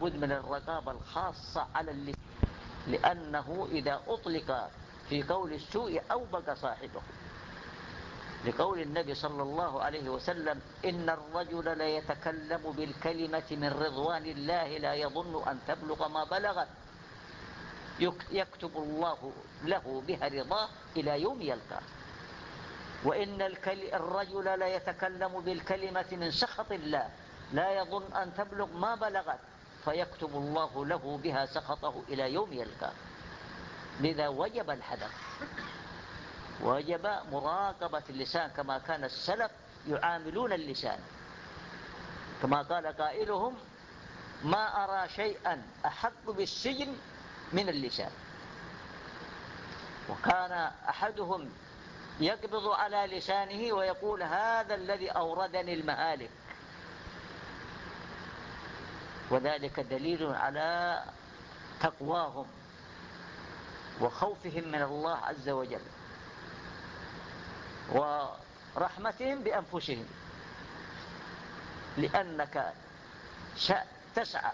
بد من الرقابة الخاصة على اللسان لأنه إذا أطلق في قول السوء أوبق صاحبه. لقول النبي صلى الله عليه وسلم إن الرجل لا يتكلم بالكلمة من رضوان الله لا يظن أن تبلغ ما بلغت يكتب الله له بها رضاه إلى يوم يلقاه. وإن الرجل لا يتكلم بالكلمة من سخط الله لا يظن أن تبلغ ما بلغت فيكتب الله له بها سخطه إلى يوم يلقاه. لذا وجب الحذر. وجب مراقبة اللسان كما كان السلف يعاملون اللسان. كما قال قائلهم ما أرى شيئا أحق بالسجن من اللسان. وكان أحدهم يقبض على لسانه ويقول هذا الذي أوردني المهالك وذلك دليل على تقواهم وخوفهم من الله عز وجل ورحمتهم بأنفسهم لأنك تسعى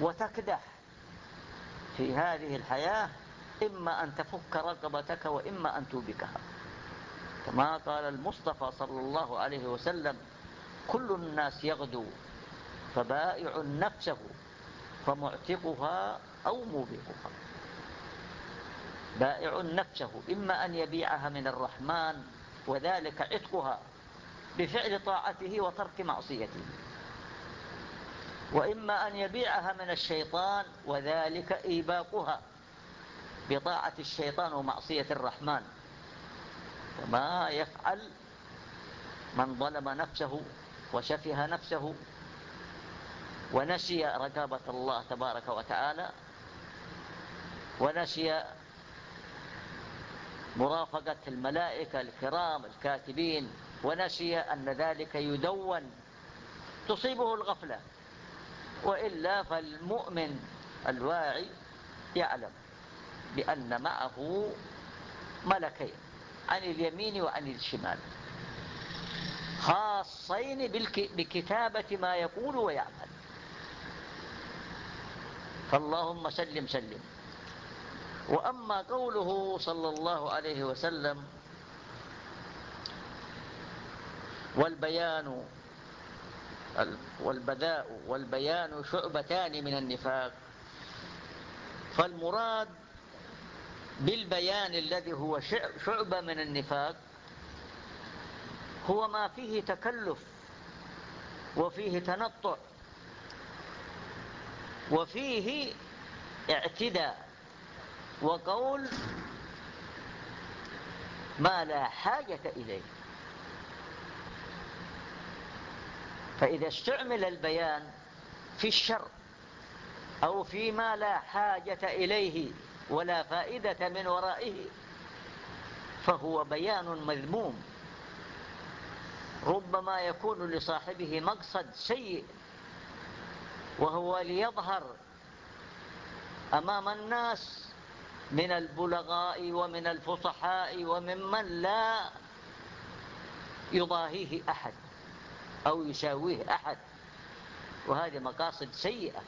وتكدح في هذه الحياة إما أن تفك رقبتك وإما أن توبكها. كما قال المصطفى صلى الله عليه وسلم كل الناس يغدو فبائع نفسه فمعتقها أو موبقها. بائع نفسه إما أن يبيعها من الرحمن وذلك عتقها بفعل طاعته وترك معصيته. وإما أن يبيعها من الشيطان وذلك إيباقها بطاعة الشيطان ومعصية الرحمن. كما يفعل من ظلم نفسه وشفه نفسه ونسي رقابة الله تبارك وتعالى ونسي مرافقة الملائكة الكرام الكاتبين ونسي أن ذلك يدون تصيبه الغفلة. وإلا فالمؤمن الواعي يعلم بأن معه ملكين عن اليمين وعن الشمال خاصين بكتابة ما يقول ويعمل. فاللهم سلم سلم. وأما قوله صلى الله عليه وسلم والبيان والبذاء والبيان شعبتان من النفاق فالمراد بالبيان الذي هو شعبة من النفاق هو ما فيه تكلف وفيه تنطع. وفيه اعتداء وقول ما لا حاجة إليه. فإذا استعمل البيان في الشر أو فيما لا حاجة إليه ولا فائدة من ورائه فهو بيان مذموم. ربما يكون لصاحبه مقصد سيء وهو ليظهر أمام الناس من البلغاء ومن الفصحاء وممن لا يضاهيه أحد أو يساويه أحد. وهذه مقاصد سيئة.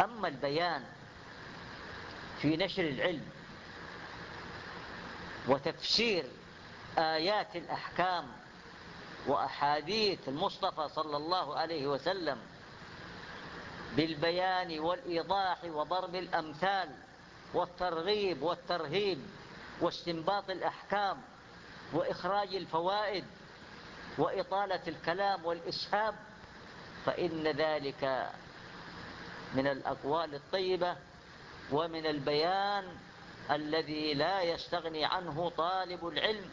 أما البيان في نشر العلم وتفسير آيات الأحكام وأحاديث المصطفى صلى الله عليه وسلم بالبيان والإيضاح وضرب الأمثال والترغيب والترهيب واستنباط الأحكام وإخراج الفوائد وإطالة الكلام والإسهاب فإن ذلك من الأقوال الطيبة ومن البيان الذي لا يستغني عنه طالب العلم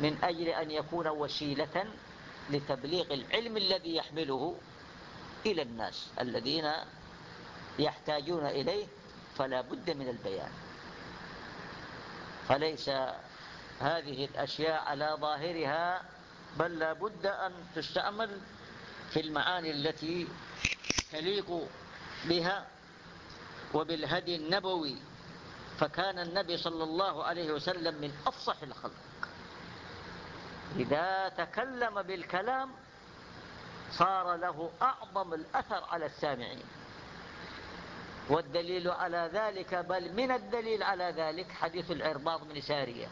من أجل أن يكون وسيلة لتبليغ العلم الذي يحمله إلى الناس الذين يحتاجون إليه فلا بد من البيان. فليس هذه الأشياء على ظاهرها بل لا بد أن تستعمل في المعاني التي تليق بها وبالهدي النبوي. فكان النبي صلى الله عليه وسلم من أفصح الخلق. إذا تكلم بالكلام صار له أعظم الأثر على السامعين. والدليل على ذلك بل من الدليل على ذلك حديث العرباض بن سارية.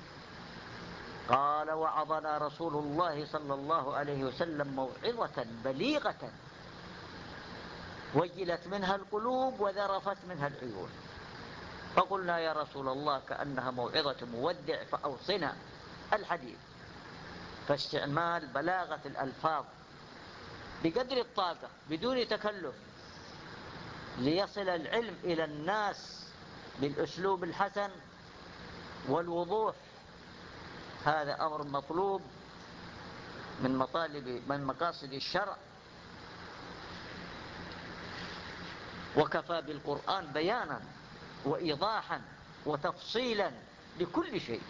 قال وعظنا رسول الله صلى الله عليه وسلم موعظة بليغة وجلت منها القلوب وذرفت منها العيون. فقلنا يا رسول الله كأنها موعظة مودع فأوصنا الحديث. فاستعمال بلاغة الألفاظ بقدر الطاقة بدون تكلف ليصل العلم إلى الناس بالأسلوب الحسن والوضوح. هذا أمر مطلوب من مطالب من مقاصد الشرع. وكفى بالقرآن بيانا وإيضاحا وتفصيلا لكل شيء.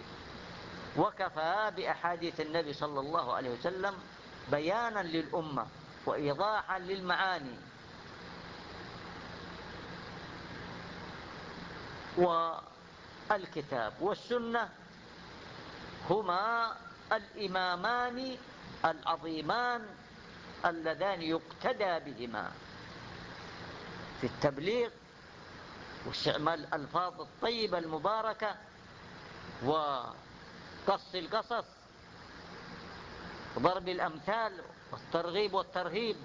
وكفى بأحاديث النبي صلى الله عليه وسلم بيانا للأمة. وإيضاحا للمعاني. والكتاب والسنة هما الإمامان العظيمان اللذان يقتدى بهما. في التبليغ واستعمال الألفاظ الطيبة المباركة وقص القصص ضرب الأمثال والترغيب والترهيب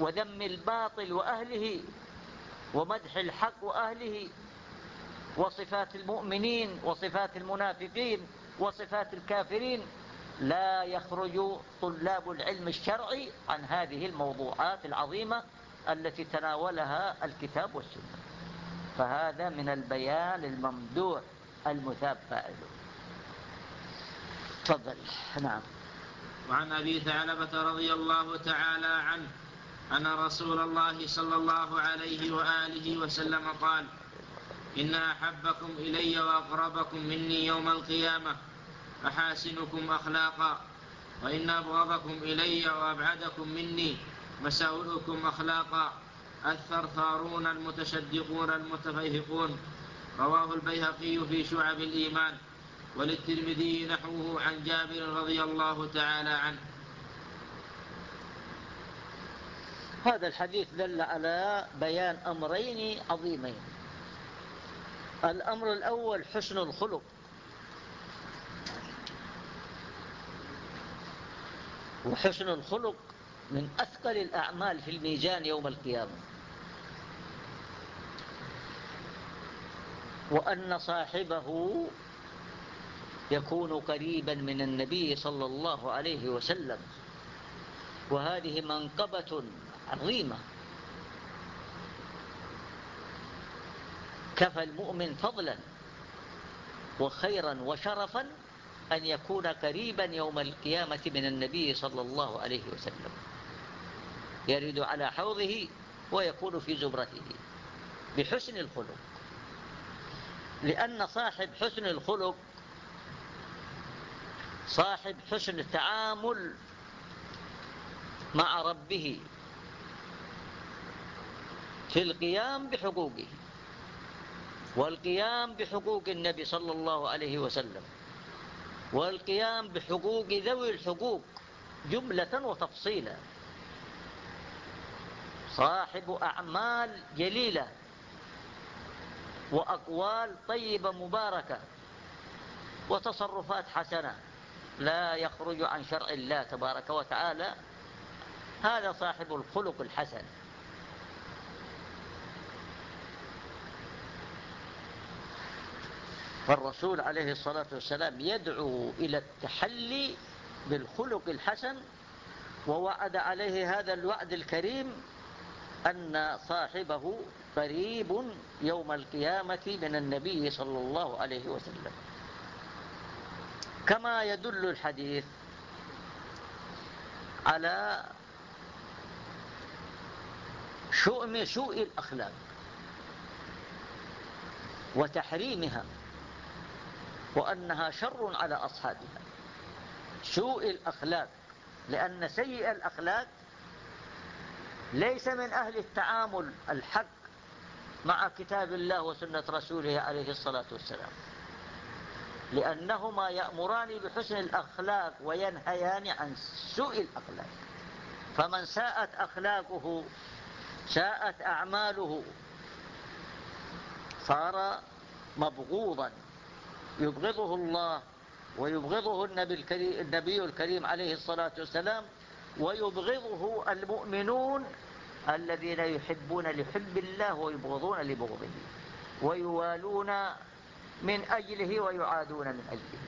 وذم الباطل وأهله ومدح الحق وأهله وصفات المؤمنين وصفات المنافقين وصفات الكافرين. لا يخرج طلاب العلم الشرعي عن هذه الموضوعات العظيمة التي تناولها الكتاب والسنة. فهذا من البيان الممدوح المثاب فاعله تفضل. نعم. وعن أبي ثعلبة رضي الله تعالى عنه أن رسول الله صلى الله عليه وآله وسلم قال إن أحبكم إلي وأقربكم مني يوم القيامة أحاسنكم أخلاقا وإن أبغضكم إلي وأبعدكم مني مساوئكم أخلاقا الثرثارون المتشدقون المتفيهقون. رواه البيهقي في شعب الإيمان. وللترمذي نحوه عن جابر رضي الله تعالى عنه. هذا الحديث دل على بيان أمرين عظيمين. الأمر الأول حسن الخلق. وحسن الخلق من أثقل الأعمال في الميزان يوم القيامة. وأن صاحبه يكون قريبا من النبي صلى الله عليه وسلم. وهذه منقبة عظيمة. كفى المؤمن فضلا وخيرا وشرفا أن يكون قريبا يوم القيامة من النبي صلى الله عليه وسلم. يرد على حوضه ويكون في زبرته بحسن الخلق. لأن صاحب حسن الخلق صاحب حسن التعامل مع ربه في القيام بحقوقه والقيام بحقوق النبي صلى الله عليه وسلم والقيام بحقوق ذوي الحقوق جملة وتفصيلا. صاحب أعمال جليلة وأقوال طيبة مباركة وتصرفات حسنة. لا يخرج عن شرع الله تبارك وتعالى. هذا صاحب الخلق الحسن. فالرسول عليه الصلاة والسلام يدعو إلى التحلي بالخلق الحسن ووعد عليه هذا الوعد الكريم أن صاحبه قريب يوم القيامة من النبي صلى الله عليه وسلم. كما يدل الحديث على شؤم سوء الأخلاق وتحريمها وأنها شر على أصحابها. سوء الأخلاق لأن سيء الأخلاق ليس من أهل التعامل الحق مع كتاب الله وسنة رسوله عليه الصلاة والسلام. لأنهما يأمران بحسن الأخلاق وينهيان عن سوء الأخلاق. فمن ساءت أخلاقه ساءت أعماله صار مبغوضا. يبغضه الله ويبغضه النبي الكريم, النبي الكريم عليه الصلاة والسلام ويبغضه المؤمنون الذين يحبون لحب الله ويبغضون لبغضه ويوالون من أجله ويعادون من أجله.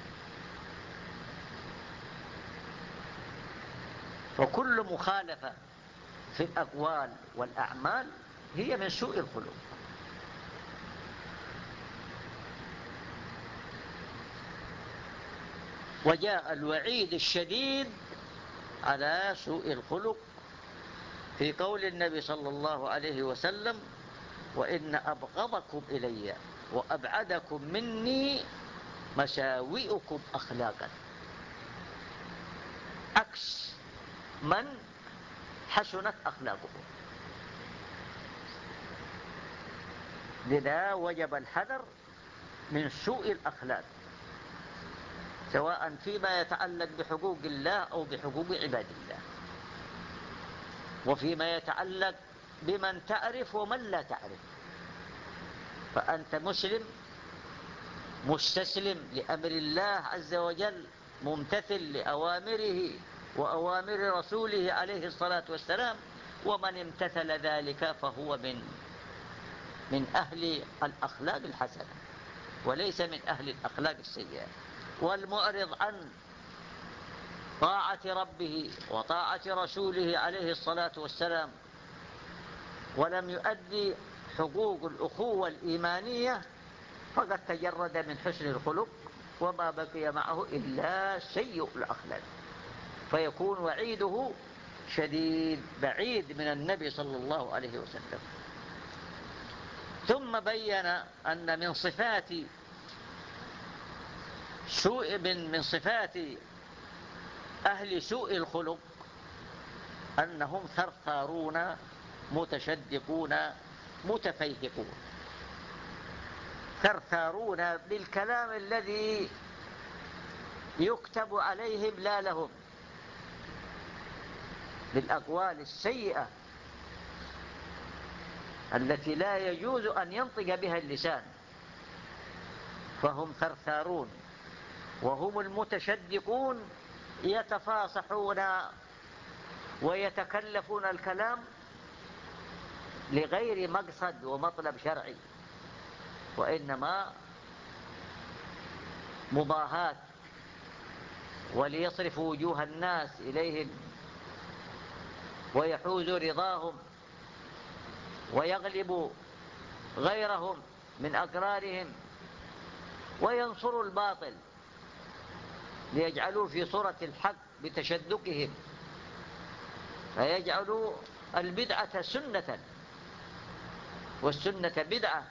فكل مخالفة في الأقوال والأعمال هي من سوء الخلق. وجاء الوعيد الشديد على سوء الخلق في قول النبي صلى الله عليه وسلم وإن أبغضكم إلي وأبعدكم مني مساوئكم أخلاقا. عكس من حسنت أخلاقه. لذا وجب الحذر من سوء الأخلاق سواء فيما يتعلق بحقوق الله أو بحقوق عباد الله وفيما يتعلق بمن تعرف ومن لا تعرف. فأنت مسلم مستسلم لأمر الله عز وجل ممتثل لأوامره وأوامر رسوله عليه الصلاة والسلام ومن امتثل ذلك فهو من من أهل الأخلاق الحسنة وليس من أهل الأخلاق السيئة. والمعرض عن طاعة ربه وطاعة رسوله عليه الصلاة والسلام ولم يؤدي حقوق الأخوة الإيمانية فقد تجرد من حسن الخلق وما بقي معه إلا سيء الأخلاق. فيكون وعيده شديد بعيد من النبي صلى الله عليه وسلم. ثم بين أن من صفات سوء من, من صفات أهل سوء الخلق أنهم ثرثارون متشدقون متفيهقون ثرثارون بالكلام الذي يكتب عليهم لا لهم. بالأقوال السيئة التي لا يجوز أن ينطق بها اللسان. فهم ثرثارون وهم المتشدقون يتفاصحون ويتكلفون الكلام لغير مقصد ومطلب شرعي وإنما مضاهات وليصرف وجوه الناس إليهم ويحوز رضاهم ويغلب غيرهم من أقرارهم وينصر الباطل ليجعلوا في صورة الحق بتشدقهم فيجعلوا البدعة سنة. والسنة بدعة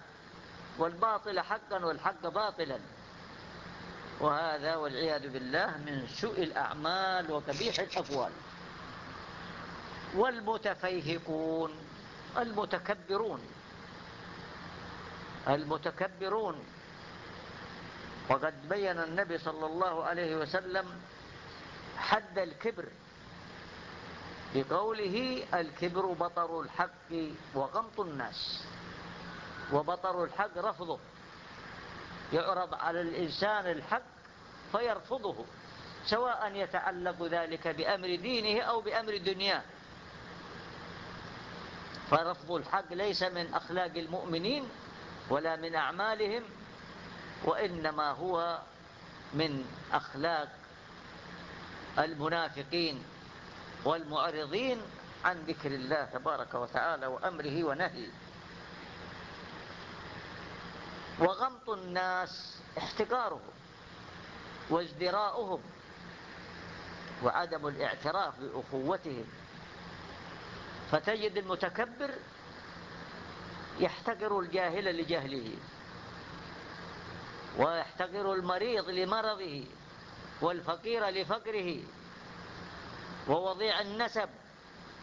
والباطل حقا والحق باطلا. وهذا والعياذ بالله من سوء الأعمال وكبيح الأقوال. والمتفيهقون المتكبرون. المتكبرون. وقد بين النبي صلى الله عليه وسلم حد الكبر بقوله الكبر بطر الحق وغمط الناس. وبطر الحق رفضه. يعرض على الإنسان الحق فيرفضه سواء يتعلق ذلك بأمر دينه أو بأمر دنياه. فرفض الحق ليس من أخلاق المؤمنين ولا من أعمالهم وإنما هو من أخلاق المنافقين والمعرضين عن ذكر الله تبارك وتعالى وأمره ونهيه. وغمط الناس احتقارهم وازدراؤهم وعدم الاعتراف بأخوتهم. فتجد المتكبر يحتقر الجاهل لجهله ويحتقر المريض لمرضه والفقير لفقره ووضيع النسب.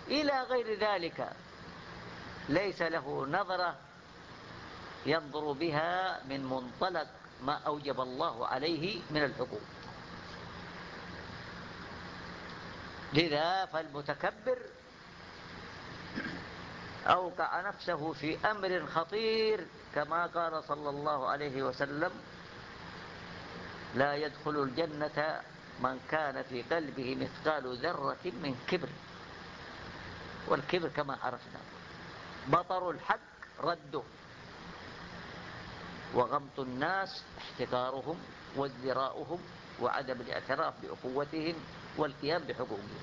إلى غير ذلك ليس له نظرة ينظر بها من منطلق ما أوجب الله عليه من الحقوق. لذا فالمتكبر أوقع نفسه في أمر خطير كما قال صلى الله عليه وسلم لا يدخل الجنة من كان في قلبه مثقال ذرة من كبر. والكبر كما عرفنا بطر الحق رده. وغمط الناس احتقارهم وازدراؤهم وعدم الاعتراف بأخوتهم والقيام بحقوقهم.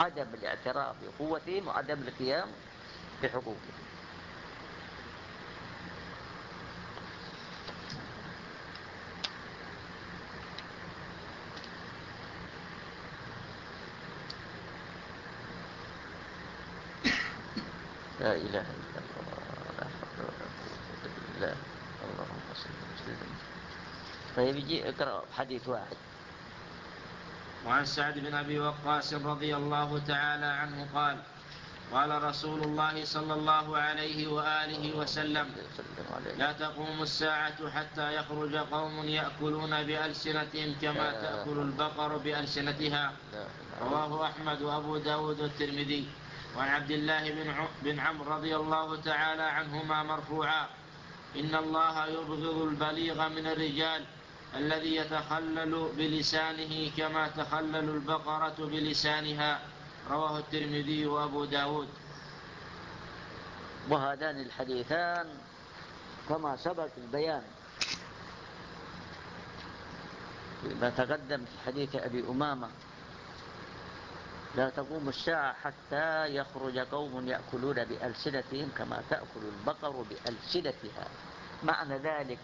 عدم الاعتراف بقوتهم وعدم القيام بحقوقهم. لا إله إلا الله لا حول ولا قوة إلا بالله اللهم صل وسلم طيب يجي اقرأ حديث واحد. وعن سعد بن أبي وقاص رضي الله تعالى عنه قال قال رسول الله صلى الله عليه وآله وسلم لا تقوم الساعة حتى يخرج قوم يأكلون بألسنتهم كما تأكل البقر بألسنتها. رواه أحمد وأبو داود والترمذي. وعن عبد الله بن بن عمرو رضي الله تعالى عنهما مرفوعا إن الله يبغض البليغ من الرجال الذي يتخلل بلسانه كما تخلل البقرة بلسانها رواه الترمذي وأبو داود. وهذان الحديثان كما سبق البيان. ما تقدم في حديث أبي أمامة لا تقوم الساعة حتى يخرج قوم يأكلون بألسنتهم كما تأكل البقر بألسنتها. معنى ذلك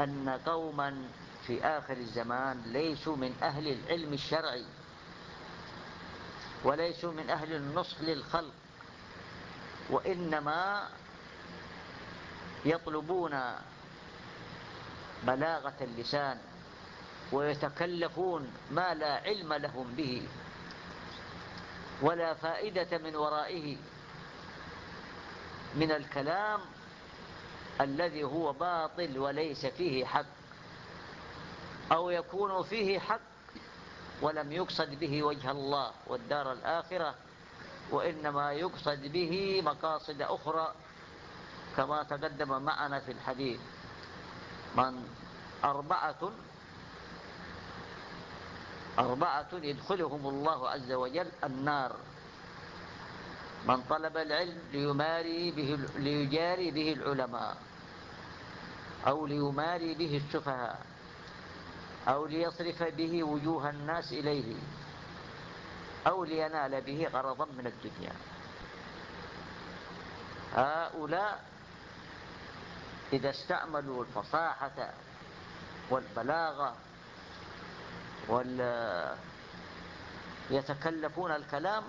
أن قوما في آخر الزمان ليسوا من أهل العلم الشرعي وليسوا من أهل النصح للخلق وإنما يطلبون بلاغة اللسان ويتكلفون ما لا علم لهم به ولا فائدة من ورائه من الكلام الذي هو باطل وليس فيه حق أو يكون فيه حق ولم يقصد به وجه الله والدار الآخرة وإنما يقصد به مقاصد أخرى كما تقدم معنا في الحديث. من أربعة أربعة يدخلهم الله عز وجل النار. من طلب العلم ليماري به ليجاري به العلماء أو ليماري به السفهاء أو ليصرف به وجوه الناس إليه أو لينال به غرضا من الدنيا. هؤلاء إذا استعملوا الفصاحة والبلاغة وال يتكلفون الكلام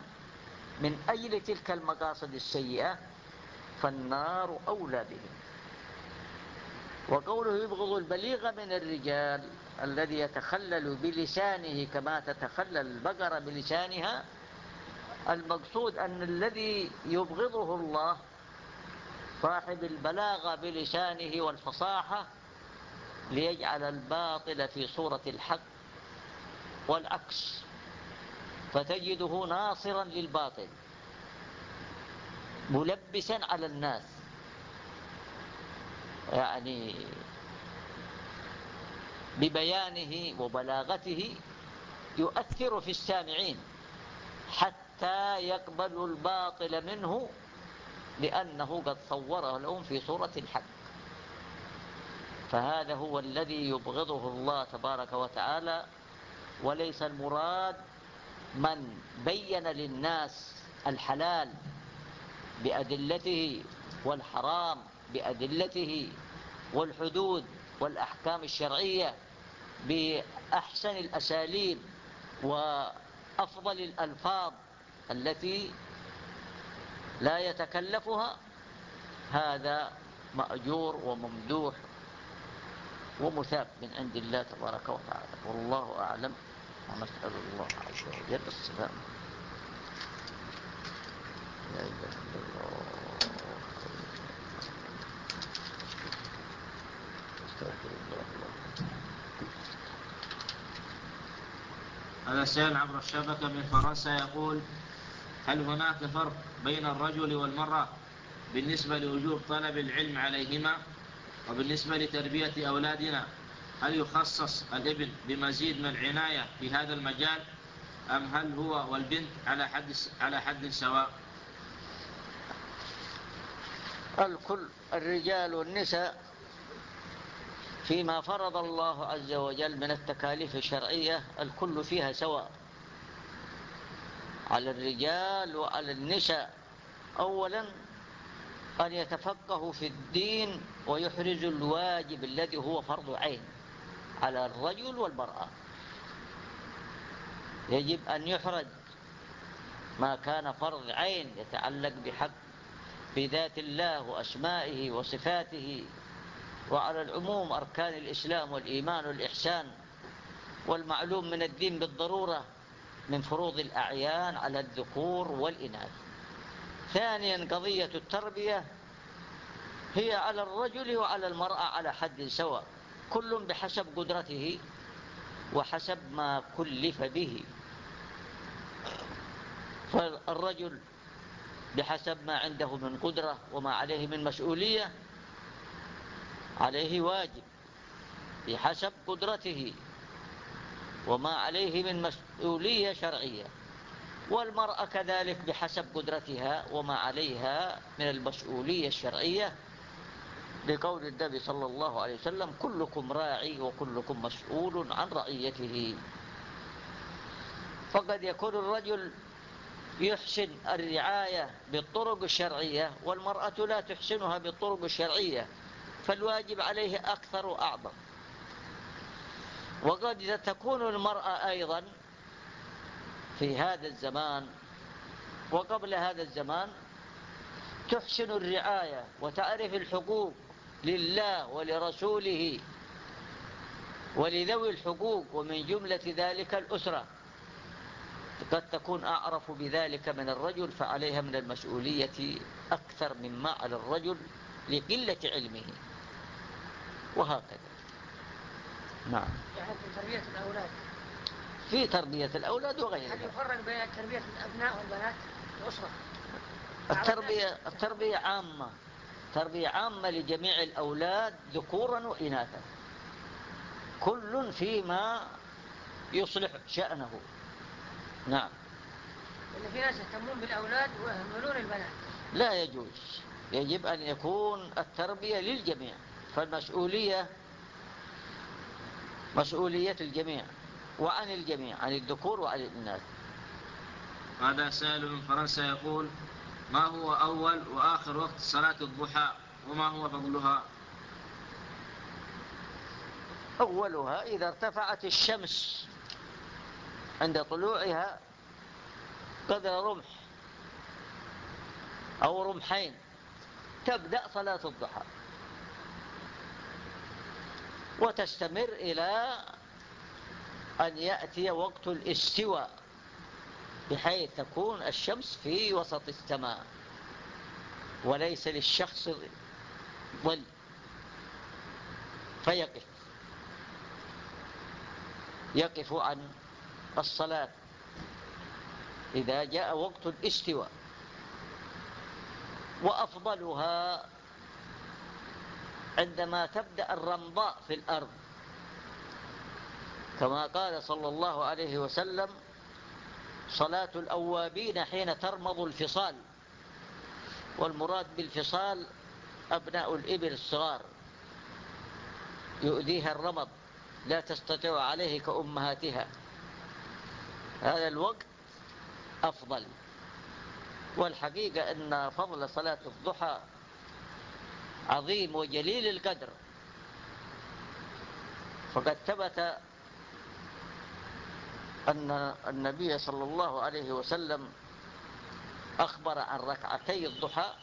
من أجل تلك المقاصد السيئة فالنار أولى بهم. وقوله يبغض البليغ من الرجال الذي يتخلل بلسانه كما تتخلل البقرة بلسانها المقصود أن الذي يبغضه الله صاحب البلاغة بلسانه والفصاحة ليجعل الباطل في صورة الحق والعكس. فتجده ناصرا للباطل ملبسا على الناس. يعني ببيانه وبلاغته يؤثر في السامعين حتى يقبلوا الباطل منه لأنه قد صوره لهم في صورة الحق. فهذا هو الذي يبغضه الله تبارك وتعالى وليس المراد من بين للناس الحلال بأدلته والحرام بأدلته والحدود والأحكام الشرعية بأحسن الأساليب وأفضل الألفاظ التي لا يتكلفها هذا مأجور وممدوح ومثاب من عند الله تبارك وتعالى. والله أعلم. ونسأل الله عز وجل السلام لا إله إلا الله. أستغفر الله هذا سائل عبر الشبكة من فرنسا يقول هل هناك فرق بين الرجل والمرأة بالنسبة لوجوب طلب العلم عليهما وبالنسبة لتربية أولادنا؟ هل يخصص الابن بمزيد من العناية في هذا المجال أم هل هو والبنت على حد على حد سواء؟ الكل الرجال والنساء فيما فرض الله عز وجل من التكاليف الشرعية الكل فيها سواء. على الرجال وعلى النساء. أولا أن يتفقهوا في الدين ويحرزوا الواجب الذي هو فرض عين. على الرجل والمرأة. يجب أن يحرج ما كان فرض عين يتعلق بحق بذات الله وأسمائه وصفاته. وعلى العموم أركان الإسلام والإيمان والإحسان والمعلوم من الدين بالضرورة من فروض الأعيان على الذكور والإناث. ثانيا قضية التربية هي على الرجل وعلى المرأة على حد سواء. كل بحسب قدرته وحسب ما كلف به. فالرجل بحسب ما عنده من قدرة وما عليه من مسؤولية عليه واجب. بحسب قدرته وما عليه من مسؤولية شرعية. والمرأة كذلك بحسب قدرتها وما عليها من المسؤولية الشرعية. لقول النبي صلى الله عليه وسلم كلكم راعي وكلكم مسؤول عن رعيته. فقد يكون الرجل يحسن الرعاية بالطرق الشرعية والمرأة لا تحسنها بالطرق الشرعية فالواجب عليه أكثر وأعظم. وقد تكون المرأة أيضا في هذا الزمان وقبل هذا الزمان تحسن الرعاية وتعرف الحقوق لله ولرسوله ولذوي الحقوق ومن جملة ذلك الأسرة. قد تكون أعرف بذلك من الرجل فعليها من المسؤولية أكثر مما على الرجل لقلة علمه. وهكذا. نعم. يعني في تربية الأولاد. في تربية الأولاد وغيرها. هل يفرق بين تربية الأبناء والبنات الأسرة؟ التربية, التربية عامة. تربية عامة لجميع الأولاد ذكورا وإناثا. كل فيما يصلح شأنه. نعم. إن في ناس يهتمون بالأولاد ويهملون البنات. لا يجوز. يجب أن يكون التربية للجميع. فالمسؤولية مسؤولية الجميع وعن الجميع عن الذكور وعن الإناث. هذا سائل من فرنسا يقول ما هو أول وآخر وقت صلاة الضحى وما هو فضلها؟ أولها إذا ارتفعت الشمس عند طلوعها قدر رمح أو رمحين تبدأ صلاة الضحى وتستمر إلى أن يأتي وقت الاستواء. بحيث تكون الشمس في وسط السماء وليس للشخص ظل. فيقف. يقف عن الصلاة. إذا جاء وقت الاستواء. وأفضلها عندما تبدأ الرمضاء في الأرض. كما قال صلى الله عليه وسلم صلاة الأوابين حين ترمض الفصال. والمراد بالفصال أبناء الإبل الصغار. يؤذيها الرمض لا تستطيع عليه كأمهاتها. هذا الوقت أفضل. والحقيقة أن فضل صلاة الضحى عظيم وجليل القدر. فقد ثبت أن النبي صلى الله عليه وسلم أخبر عن ركعتي الضحى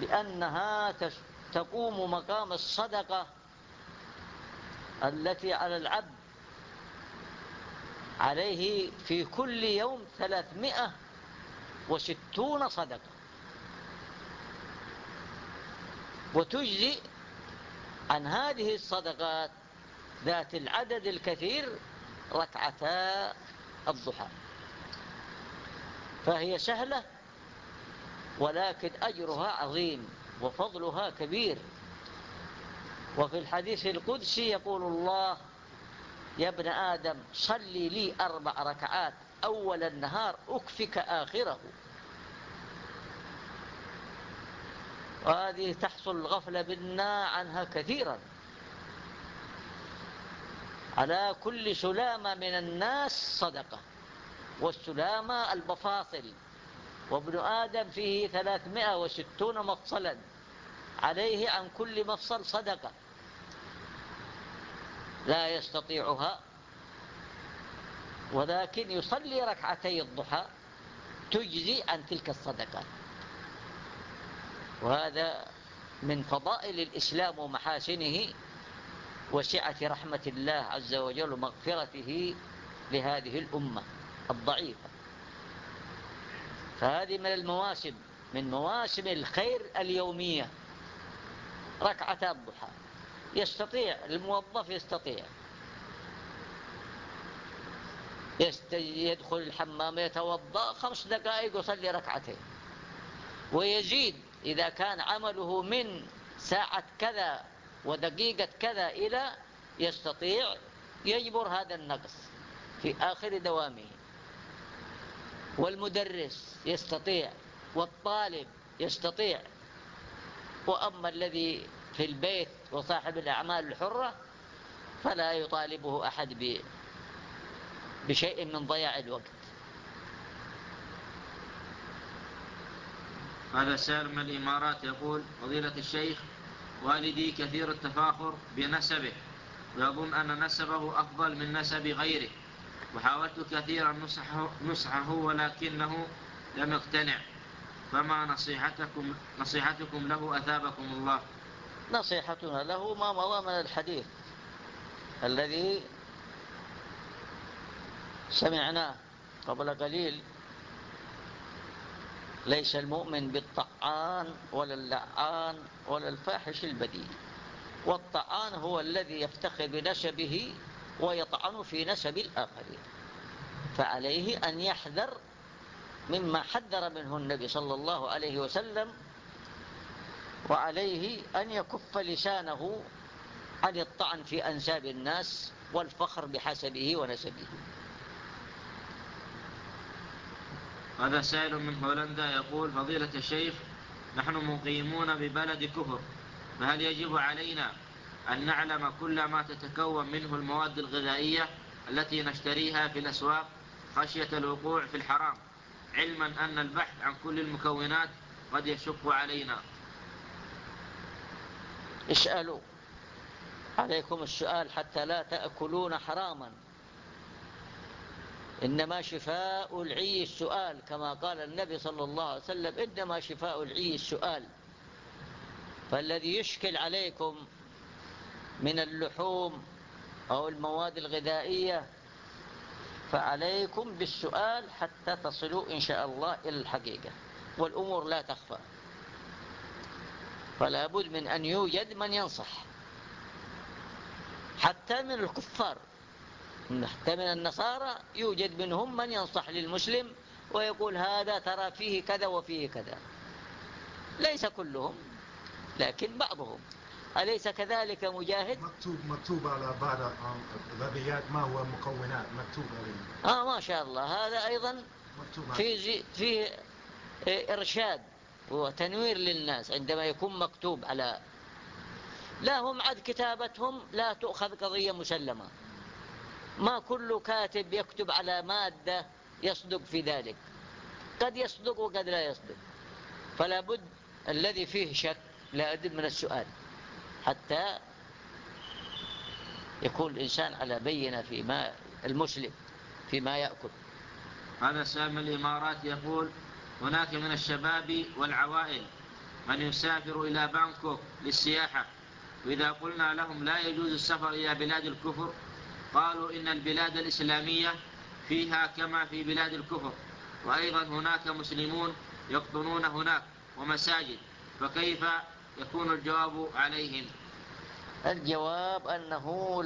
بأنها تقوم مقام الصدقة التي على العبد عليه في كل يوم ثلاثمائة وستون صدقة. وتجزي عن هذه الصدقات ذات العدد الكثير ركعتا الضحى. فهي سهلة ولكن أجرها عظيم وفضلها كبير. وفي الحديث القدسي يقول الله يا ابن آدم صلي لي أربع ركعات أول النهار أكفك آخره. وهذه تحصل الغفلة بنا عنها كثيرا. على كل سلامة من الناس صدقة. والسلامة البفاصل. وابن آدم فيه ثلاثمائة وستون مفصلا. عليه عن كل مفصل صدقة. لا يستطيعها. ولكن يصلي ركعتي الضحى تجزي عن تلك الصدقة. وهذا من فضائل الإسلام ومحاسنه. وسعة رحمة الله عز وجل ومغفرته لهذه الأمة الضعيفة. فهذه من المواسم من مواسم الخير اليومية. ركعة الضحى. يستطيع الموظف يستطيع. يدخل الحمام يتوضأ خمس دقائق وصلي ركعتين. ويزيد إذا كان عمله من ساعة كذا ودقيقة كذا إلى يستطيع يجبر هذا النقص في آخر دوامه. والمدرس يستطيع والطالب يستطيع. وأما الذي في البيت وصاحب الأعمال الحرة فلا يطالبه أحد بشيء من ضياع الوقت. هذا سائر من الإمارات يقول فضيلة الشيخ والدي كثير التفاخر بنسبه ويظن أن نسبه أفضل من نسب غيره. وحاولت كثيرا نصحه, نصحه ولكنه لم يقتنع. فما نصيحتكم, نصيحتكم له أثابكم الله؟ نصيحتنا له ما مضى من الحديث الذي سمعناه قبل قليل. ليس المؤمن بالطعان ولا اللعان ولا الفاحش البديل. والطعان هو الذي يفتخر بنسبه ويطعن في نسب الآخرين. فعليه أن يحذر مما حذر منه النبي صلى الله عليه وسلم وعليه أن يكف لسانه عن الطعن في أنساب الناس والفخر بحسبه ونسبه. هذا سائل من هولندا يقول فضيلة الشيخ نحن مقيمون ببلد كفر فهل يجب علينا أن نعلم كل ما تتكون منه المواد الغذائية التي نشتريها في الأسواق خشية الوقوع في الحرام علما أن البحث عن كل المكونات قد يشق علينا؟ اسألوا عليكم السؤال حتى لا تأكلون حراما. إنما شفاء العي السؤال كما قال النبي صلى الله عليه وسلم إنما شفاء العي السؤال. فالذي يشكل عليكم من اللحوم أو المواد الغذائية فعليكم بالسؤال حتى تصلوا إن شاء الله إلى الحقيقة. والأمور لا تخفى. فلا بد من أن يوجد من ينصح. حتى من الكفار. حتى من النصارى يوجد منهم من ينصح للمسلم ويقول هذا ترى فيه كذا وفيه كذا. ليس كلهم لكن بعضهم. أليس كذلك مجاهد؟ مكتوب مكتوب على بعض الغذيات ما هو مكونات مكتوب عليه. آه ما شاء الله. هذا أيضا مكتوب في في إرشاد وتنوير للناس عندما يكون مكتوب على لا هم عد كتابتهم لا تؤخذ قضية مسلمة. ما كل كاتب يكتب على مادة يصدق في ذلك. قد يصدق وقد لا يصدق. فلا بد الذي فيه شك لا أدب من السؤال. حتى يكون الإنسان على بينة فيما المسلم فيما يأكل. هذا سام الإمارات يقول هناك من الشباب والعوائل من يسافر إلى بانكوك للسياحة وإذا قلنا لهم لا يجوز السفر إلى بلاد الكفر قالوا إن البلاد الإسلامية فيها كما في بلاد الكفر وأيضا هناك مسلمون يقطنون هناك ومساجد فكيف يكون الجواب عليهم؟ الجواب أنه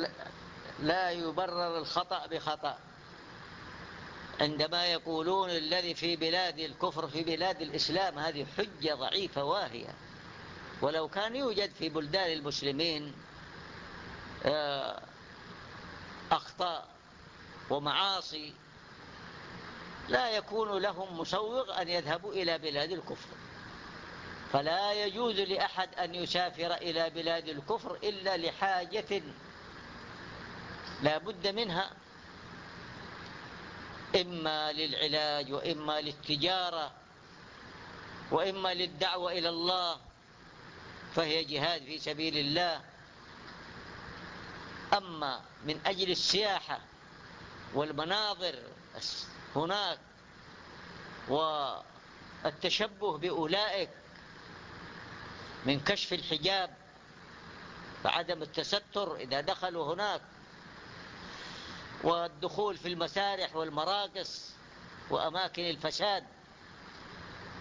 لا يبرر الخطأ بخطأ. عندما يقولون الذي في بلاد الكفر في بلاد الإسلام هذه حجة ضعيفة واهية. ولو كان يوجد في بلدان المسلمين آه، أخطاء ومعاصي لا يكون لهم مسوغ أن يذهبوا إلى بلاد الكفر. فلا يجوز لأحد أن يسافر إلى بلاد الكفر إلا لحاجة لا بد منها إما للعلاج وإما للتجارة وإما للدعوة إلى الله فهي جهاد في سبيل الله. أما من أجل السياحة والمناظر هناك والتشبه بأولئك من كشف الحجاب وعدم التستر إذا دخلوا هناك والدخول في المسارح والمراقص وأماكن الفساد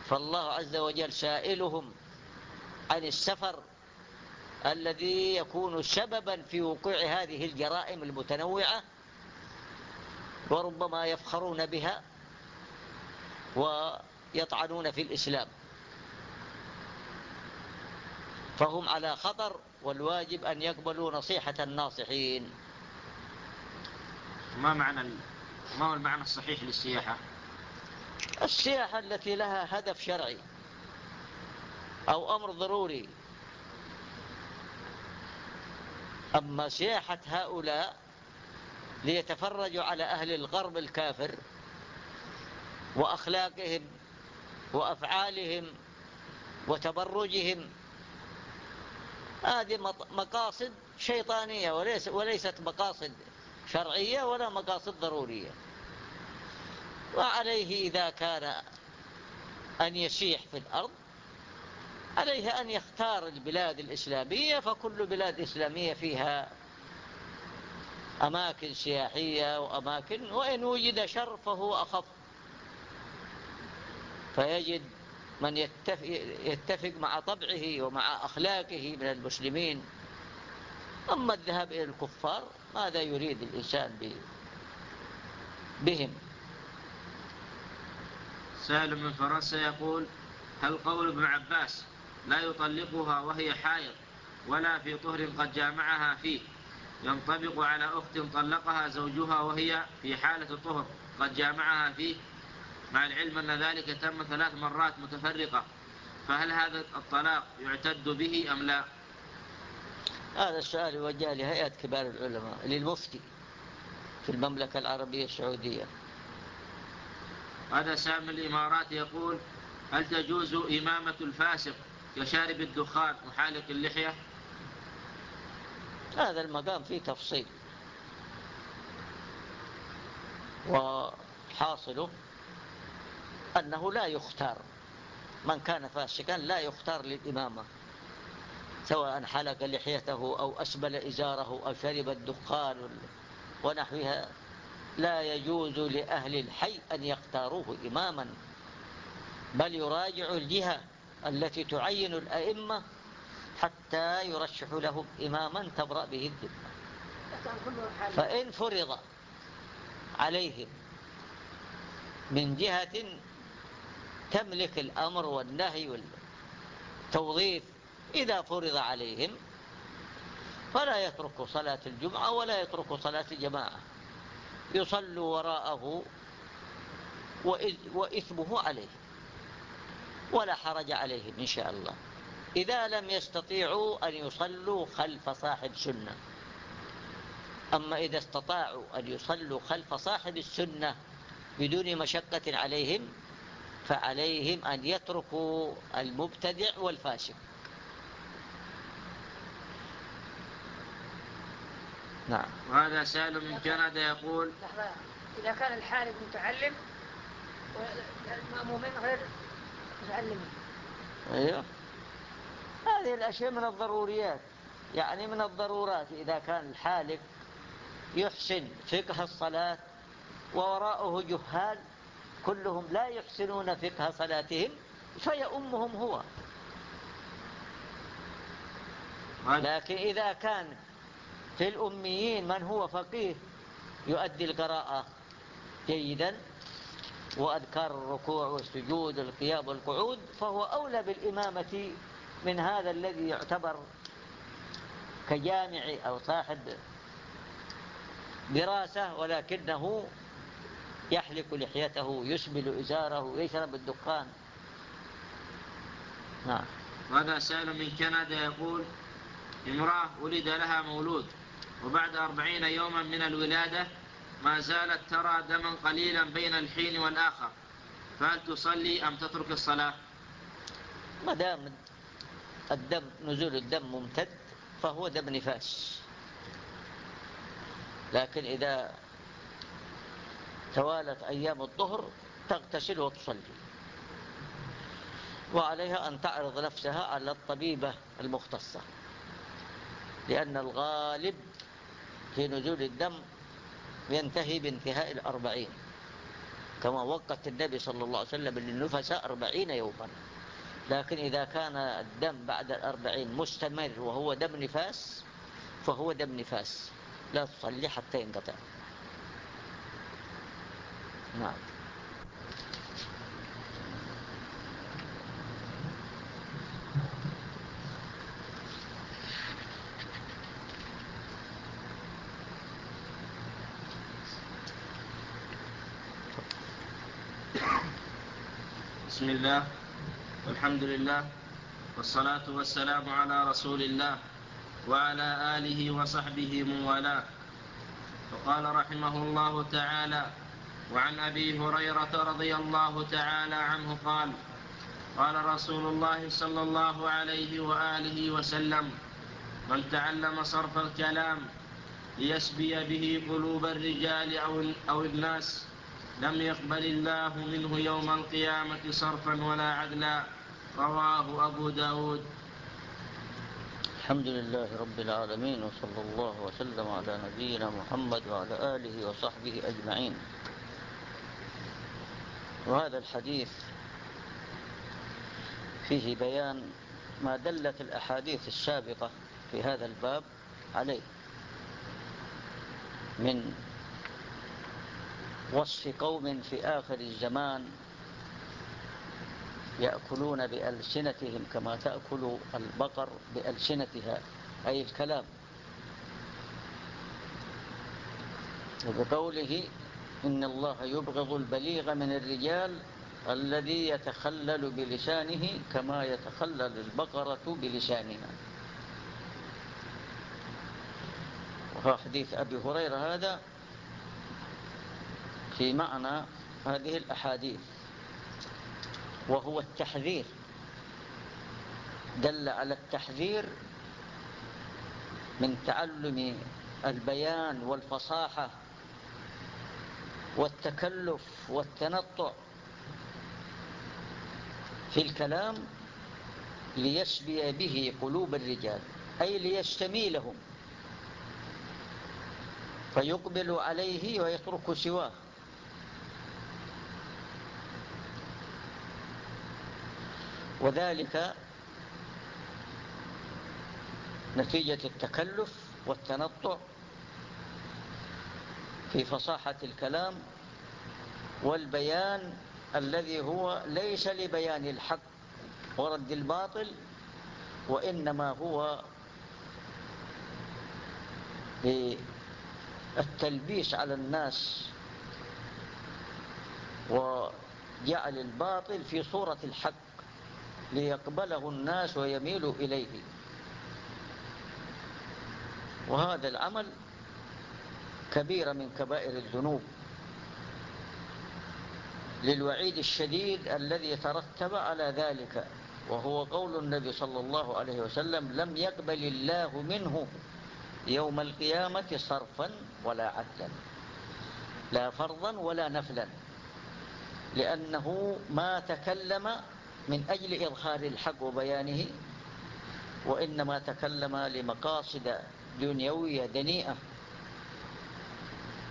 فالله عز وجل سائلهم عن السفر الذي يكون سببا في وقوع هذه الجرائم المتنوعة وربما يفخرون بها ويطعنون في الإسلام. فهم على خطر والواجب أن يقبلوا نصيحة الناصحين. ما معنى ما هو المعنى الصحيح للسياحة؟ السياحة التي لها هدف شرعي أو أمر ضروري. أما سياحة هؤلاء ليتفرجوا على أهل الغرب الكافر وأخلاقهم وأفعالهم وتبرجهم هذه مقاصد شيطانية وليس وليست مقاصد شرعية ولا مقاصد ضرورية. وعليه إذا كان أن يسيح في الأرض عليه أن يختار البلاد الإسلامية فكل بلاد إسلامية فيها أماكن سياحية وأماكن وإن وجد شر فهو أخف. فيجد من يتفق, يتفق مع طبعه ومع أخلاقه من المسلمين. أما الذهاب إلى الكفار ماذا يريد الإنسان بهم؟ سائل من فرنسا يقول هل قول ابن عباس لا يطلقها وهي حائض ولا في طهر قد جامعها فيه. ينطبق على أخت طلقها زوجها وهي في حالة طهر قد جامعها فيه. مع العلم أن ذلك تم ثلاث مرات متفرقة فهل هذا الطلاق يعتد به أم لا؟ هذا السؤال يوجه لهيئة كبار العلماء للمفتي في المملكة العربية السعودية. هذا سام الإمارات يقول هل تجوز إمامة الفاسق كشارب الدخان وحالق اللحية. هذا المقام فيه تفصيل. وحاصله أنه لا يختار. من كان فاسقا لا يختار للإمامة. سواء حلق لحيته أو أسبل إزاره أو شرب الدخان ونحوها لا يجوز لأهل الحي أن يختاروه إماما بل يراجع الجهة. التي تعين الأئمة حتى يرشح لهم إماما تبرأ به الذمة. فإن فرض عليهم من جهة تملك الأمر والنهي والتوظيف إذا فرض عليهم فلا يتركوا صلاة الجمعة ولا يتركوا صلاة الجماعة يصلوا وراءه وإثمه عليه. ولا حرج عليهم إن شاء الله. إذا لم يستطيعوا أن يصلوا خلف صاحب سنة. أما إذا استطاعوا أن يصلوا خلف صاحب السنة بدون مشقة عليهم فعليهم أن يتركوا المبتدع والفاسق. نعم. وهذا سائل من كندا يقول إذا كان الحالف متعلم والمأمومين غير أيوه. هذه الأشياء من الضروريات. يعني من الضرورات إذا كان الحالف يحسن فقه الصلاة ووراءه جهال كلهم لا يحسنون فقه صلاتهم فيأمهم هو. لكن إذا كان في الأميين من هو فقيه يؤدي القراءة جيدا وأذكار الركوع والسجود والقيام والقعود فهو أولى بالإمامة من هذا الذي يعتبر كجامع أو صاحب دراسة ولكنه يحلق لحيته يسبل إزاره يشرب الدخان. نعم. وهذا سائل من كندا يقول امرأة ولد لها مولود وبعد أربعين يوما من الولادة ما زالت ترى دما قليلا بين الحين والآخر. فهل تصلي أم تترك الصلاة؟ ما دام الدم نزول الدم ممتد فهو دم نفاس. لكن إذا توالت أيام الظهر تغتسل وتصلي. وعليها أن تعرض نفسها على الطبيبة المختصة. لأن الغالب في نزول الدم ينتهي بانتهاء الأربعين. كما وقت النبي صلى الله عليه وسلم للنفساء أربعين يوما. لكن إذا كان الدم بعد الأربعين مستمر وهو دم نفاس فهو دم نفاس. لا تصلي حتى ينقطع. نعم. بسم الله والحمد لله والصلاة والسلام على رسول الله وعلى آله وصحبه من والاه. فقال رحمه الله تعالى وعن أبي هريرة رضي الله تعالى عنه قال قال رسول الله صلى الله عليه وآله وسلم من تعلم صرف الكلام ليسبي به قلوب الرجال أو, أو الناس لم يقبل الله منه يوم القيامة صرفا ولا عدلا. رواه أبو داود. الحمد لله رب العالمين وصلى الله وسلم على نبينا محمد وعلى آله وصحبه أجمعين. وهذا الحديث فيه بيان ما دلت الأحاديث السابقة في هذا الباب عليه من وصف قوم في آخر الزمان يأكلون بألسنتهم كما تأكل البقر بألسنتها. أي الكلام. وبقوله إن الله يبغض البليغ من الرجال الذي يتخلل بلسانه كما يتخلل البقرة بلسانها وهو حديث أبي هريرة هذا. في معنى هذه الأحاديث وهو التحذير. دل على التحذير من تعلم البيان والفصاحة والتكلف والتنطع في الكلام ليشبي به قلوب الرجال أي ليشتميلهم فيقبل عليه ويترك سواه. وذلك نتيجة التكلف والتنطع في فصاحة الكلام والبيان الذي هو ليس لبيان الحق ورد الباطل وإنما هو للتلبيس على الناس وجعل الباطل في صورة الحق. ليقبله الناس ويميلوا إليه. وهذا العمل كبيرة من كبائر الذنوب. للوعيد الشديد الذي ترتب على ذلك وهو قول النبي صلى الله عليه وسلم لم يقبل الله منه يوم القيامة صرفا ولا عدلا لا فرضا ولا نفلا لأنه ما تكلم من أجل إظهار الحق وبيانه وإنما تكلم لمقاصد دنيوية دنيئة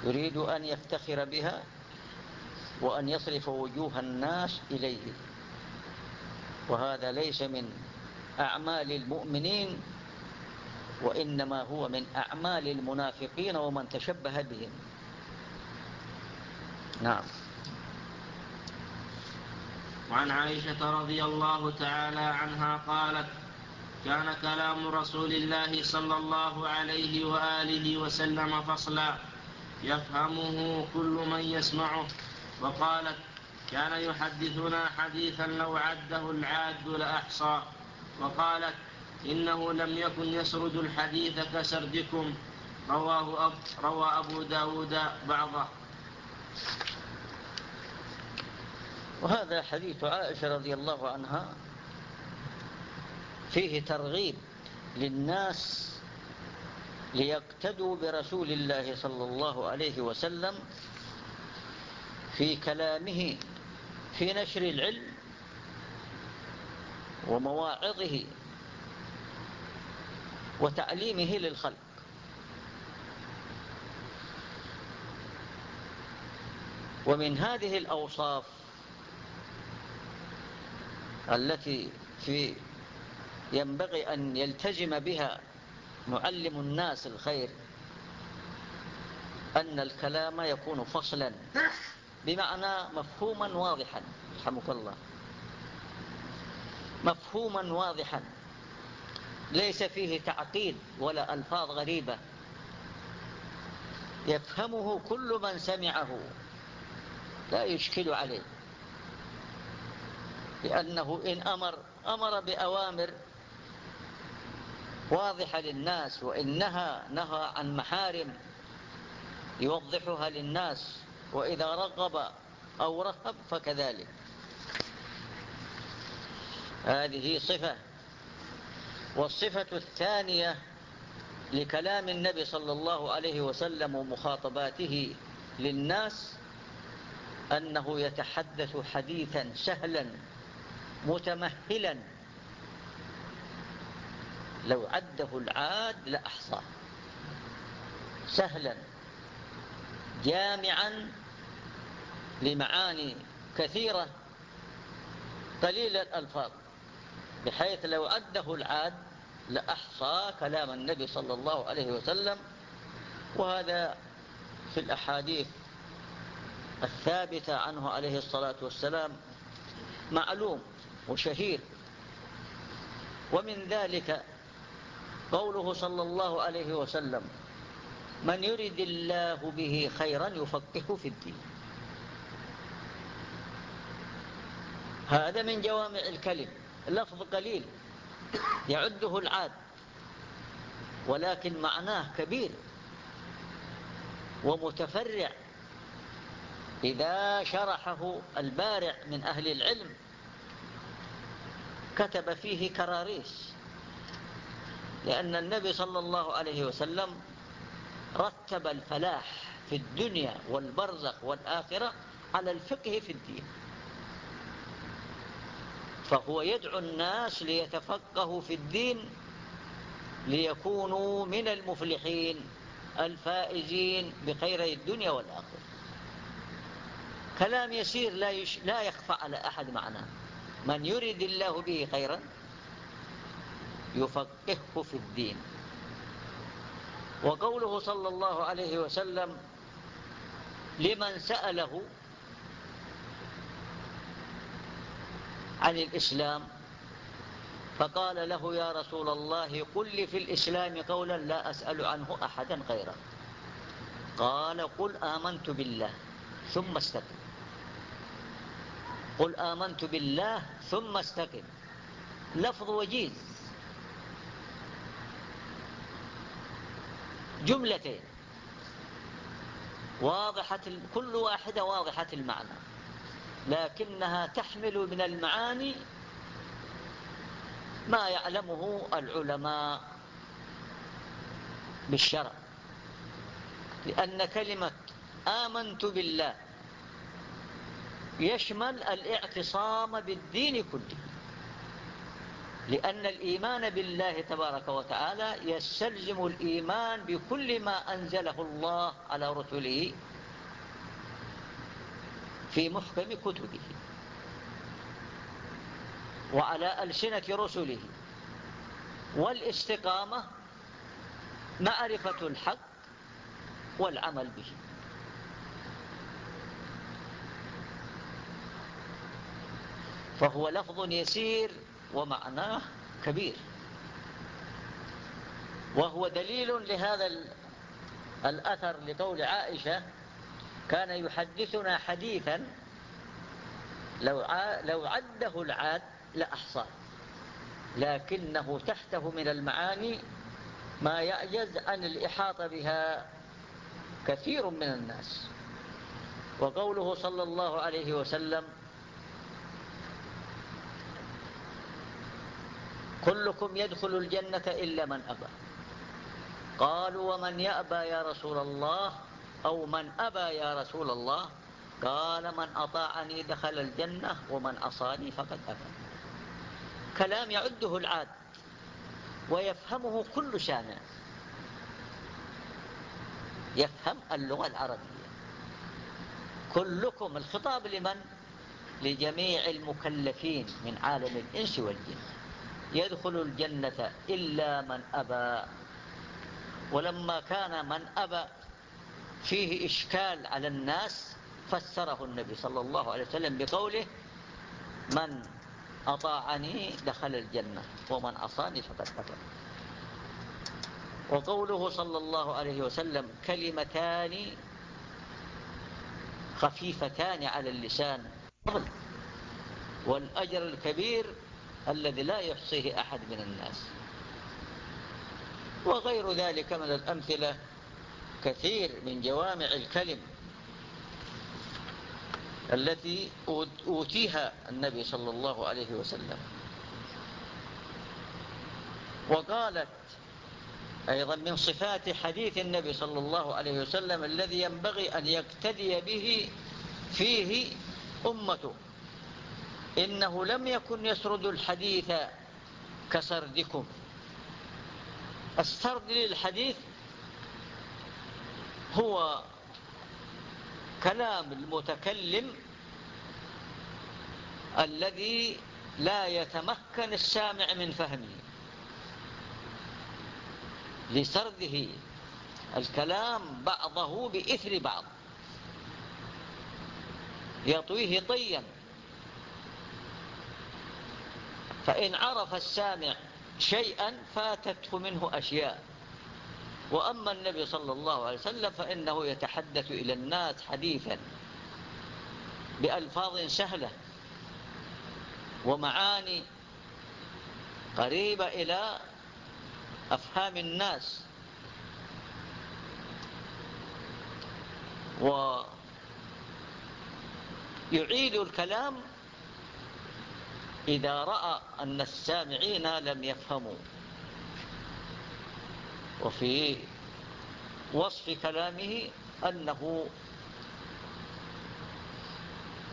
يريد أن يفتخر بها وأن يصرف وجوه الناس إليه. وهذا ليس من أعمال المؤمنين وإنما هو من أعمال المنافقين ومن تشبه بهم. نعم. وعن عائشة رضي الله تعالى عنها قالت كان كلام رسول الله صلى الله عليه وآله وسلم فصلا يفهمه كل من يسمعه. وقالت كان يحدثنا حديثا لو عده العاد لأحصى. وقالت إنه لم يكن يسرد الحديث كسردكم. رواه أب روى أبو داود بعضه. وهذا حديث عائشة رضي الله عنها فيه ترغيب للناس ليقتدوا برسول الله صلى الله عليه وسلم في كلامه في نشر العلم ومواعظه وتعليمه للخلق. ومن هذه الأوصاف التي في ينبغي أن يلتزم بها معلم الناس الخير أن الكلام يكون فصلا بمعنى مفهوما واضحا. رحمك الله. مفهوما واضحا. ليس فيه تعقيد ولا ألفاظ غريبة. يفهمه كل من سمعه. لا يشكل عليه. لأنه إن أمر أمر بأوامر واضحة للناس وإنها نهى عن محارم يوضحها للناس وإذا رغب أو رهب فكذلك. هذه صفة. والصفة الثانية لكلام النبي صلى الله عليه وسلم ومخاطباته للناس أنه يتحدث حديثا سهلا متمهلا. لو عده العاد لأحصاه سهلا. جامعا لمعاني كثيرة. قليل الألفاظ. بحيث لو عده العاد لأحصى كلام النبي صلى الله عليه وسلم. وهذا في الأحاديث الثابتة عنه عليه الصلاة والسلام. معلوم. وشهير. ومن ذلك قوله صلى الله عليه وسلم من يرد الله به خيرا يفقهه في الدين. هذا من جوامع الكلم. لفظ قليل يعده العاد ولكن معناه كبير ومتفرع. إذا شرحه البارع من أهل العلم كتب فيه كراريس لأن النبي صلى الله عليه وسلم رتب الفلاح في الدنيا والبرزخ والآخرة على الفقه في الدين. فهو يدعو الناس ليتفقهوا في الدين ليكونوا من المفلحين الفائزين بخير الدنيا والآخرة. كلام يسير لا, يش... لا يخفى على أحد معناه. من يريد الله به خيرا يفقهه في الدين. وقوله صلى الله عليه وسلم لمن سأله عن الإسلام فقال له يا رسول الله قل لي في الإسلام قولا لا أسأل عنه أحدا غيره. قال قل آمنت بالله ثم استقم. قل آمنت بالله ثم استقم. لفظ وجيز. جملتين. واضحة كل واحدة واضحة المعنى. لكنها تحمل من المعاني ما يعلمه العلماء بالشرع. لأن كلمة آمنت بالله يشمل الاعتصام بالدين كله. لأن الإيمان بالله تبارك وتعالى يستلزم الإيمان بكل ما أنزله الله على رسله في محكم كتبه وعلى ألسنة رسله. والاستقامة معرفة الحق والعمل به. فهو لفظ يسير ومعناه كبير. وهو دليل لهذا الأثر لقول عائشة كان يحدثنا حديثا لو لو عده العاد لأحصاه لكنه تحته من المعاني ما يعجز عن الإحاطة بها كثير من الناس. وقوله صلى الله عليه وسلم كلكم يدخل الجنة إلا من أبى. قالوا ومن يأبى يا رسول الله أو من أبى يا رسول الله؟ قال من أطاعني دخل الجنة ومن أصاني فقد أبى. كلام يعده العاد ويفهمه كل سامع يفهم اللغة العربية. كلكم الخطاب لمن؟ لجميع المكلفين من عالم الإنس والجن. يدخل الجنة إلا من أبى. ولما كان من أبى فيه إشكال على الناس فسره النبي صلى الله عليه وسلم بقوله من أطاعني دخل الجنة ومن أصاني فقد أبى وقوله صلى الله عليه وسلم كلمتان خفيفتان على اللسان والأجر الكبير الذي لا يحصيه أحد من الناس. وغير ذلك من الأمثلة كثير من جوامع الكلم التي أوتيها النبي صلى الله عليه وسلم. وقالت أيضا من صفات حديث النبي صلى الله عليه وسلم الذي ينبغي أن يقتدي به فيه أمته. إنه لم يكن يسرد الحديث كسردكم. السرد للحديث هو كلام المتكلم الذي لا يتمكن السامع من فهمه. لسرده الكلام بعضه بإثر بعض. يطويه طيا. فإن عرف السامع شيئا فاتته منه أشياء. وأما النبي صلى الله عليه وسلم فإنه يتحدث إلى الناس حديثا بألفاظ سهلة ومعاني قريبة إلى أفهام الناس. ويعيد الكلام إذا رأى أن السامعين لم يفهموا. وفي وصف كلامه أنه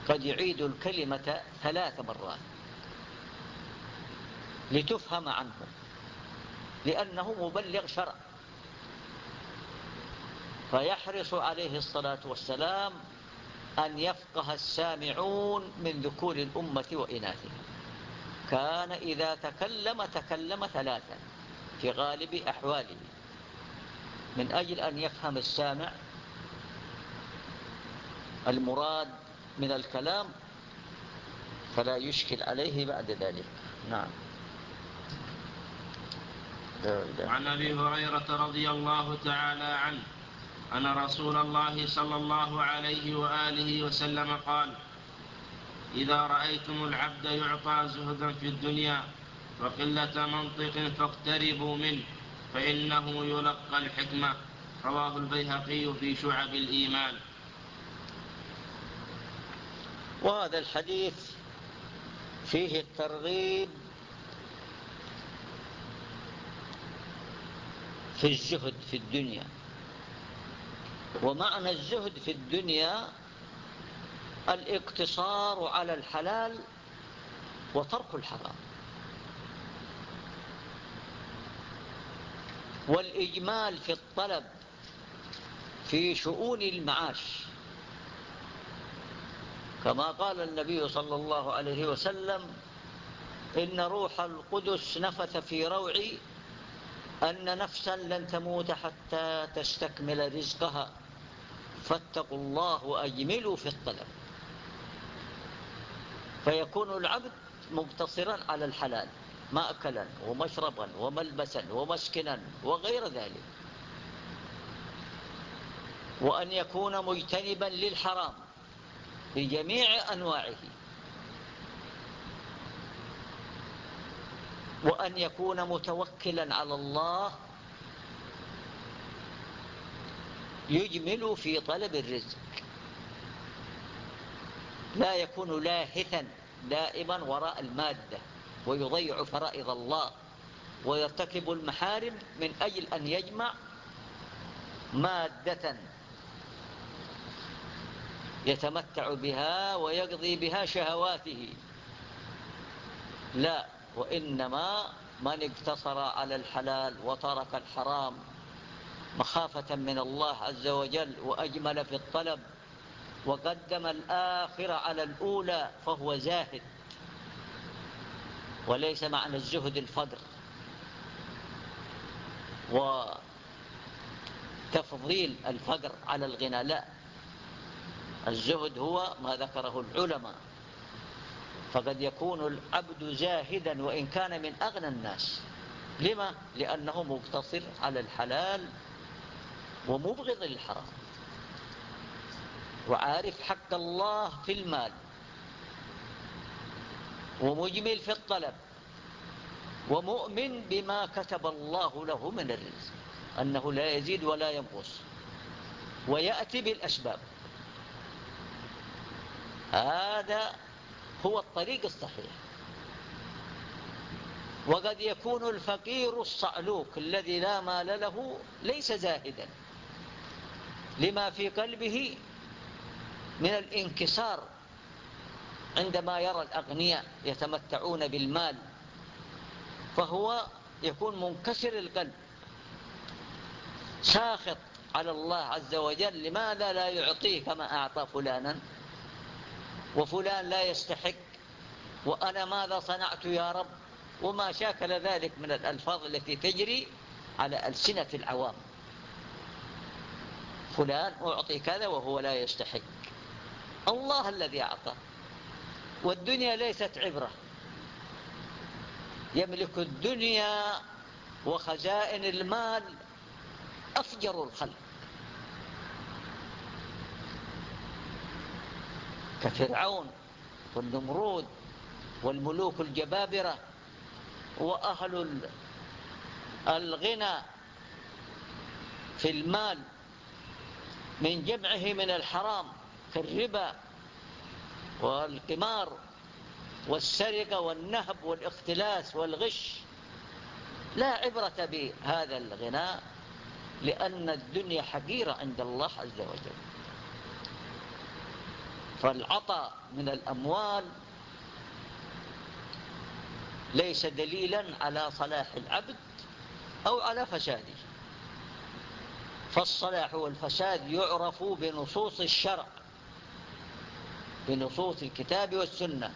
قد يعيد الكلمة ثلاث مرات لتفهم عنه لأنه مبلغ شرع. فيحرص عليه الصلاة والسلام أن يفقه السامعون من ذكور الأمة وإناثها كان إذا تكلم تكلم ثلاثا في غالب أحواله. من أجل أن يفهم السامع المراد من الكلام فلا يشكل عليه بعد ذلك. نعم. وعن أبي هريرة رضي الله تعالى عنه أن رسول الله صلى الله عليه وآله وسلم قال إذا رأيتم العبد يعطى زهدا في الدنيا وقلة منطق فاقتربوا منه فإنه يلقى الحكمة. رواه البيهقي في شعب الإيمان. وهذا الحديث فيه الترغيب في الزهد في الدنيا. ومعنى الزهد في الدنيا الاقتصار على الحلال وترك الحرام. والإجمال في الطلب في شؤون المعاش. كما قال النبي صلى الله عليه وسلم إن روح القدس نفث في روعي أن نفسا لن تموت حتى تستكمل رزقها. فاتقوا الله وأجملوا في الطلب. فيكون العبد مقتصرا على الحلال مأكلا ومشربا وملبسا ومسكنا وغير ذلك. وأن يكون مجتنبا للحرام بجميع أنواعه. وأن يكون متوكلا على الله يجمل في طلب الرزق. لا يكون لاهثا دائما وراء المادة ويضيع فرائض الله ويرتكب المحارم من أجل أن يجمع مادة يتمتع بها ويقضي بها شهواته. لا وإنما من اقتصر على الحلال وترك الحرام مخافة من الله عز وجل وأجمل في الطلب وقدم الآخرة على الأولى فهو زاهد وليس معنى الزهد الفقر وتفضيل الفقر على الغنى لا الزهد هو ما ذكره العلماء. فقد يكون العبد زاهدا وإن كان من أغنى الناس. لما؟ لأنه مقتصر على الحلال ومبغض للحرام. وعارف حق الله في المال. ومجمل في الطلب. ومؤمن بما كتب الله له من الرزق. أنه لا يزيد ولا ينقص. ويأتي بالأسباب. هذا هو الطريق الصحيح. وقد يكون الفقير الصعلوك الذي لا مال له ليس زاهدا. لما في قلبه من الانكسار عندما يرى الأغنياء يتمتعون بالمال فهو يكون منكسر القلب ساخط على الله عز وجل لماذا لا يعطيه كما أعطى فلانا؟ وفلان لا يستحق وأنا ماذا صنعت يا رب؟ وما شاكل ذلك من الألفاظ التي تجري على ألسنة العوام. فلان أعطي كذا وهو لا يستحق. الله الذي أعطى. والدنيا ليست عبرة. يملك الدنيا وخزائن المال أفجر الخلق. كفرعون والنمرود والملوك الجبابرة وأهل الغنى في المال من جمعه من الحرام. كالربا والقمار والسرقة والنهب والاختلاس والغش لا عبرة بهذا الغناء لأن الدنيا حقيرة عند الله عز وجل. فالعطاء من الأموال ليس دليلا على صلاح العبد أو على فساده. فالصلاح والفساد يعرف بنصوص الشرع. بنصوص الكتاب والسنة.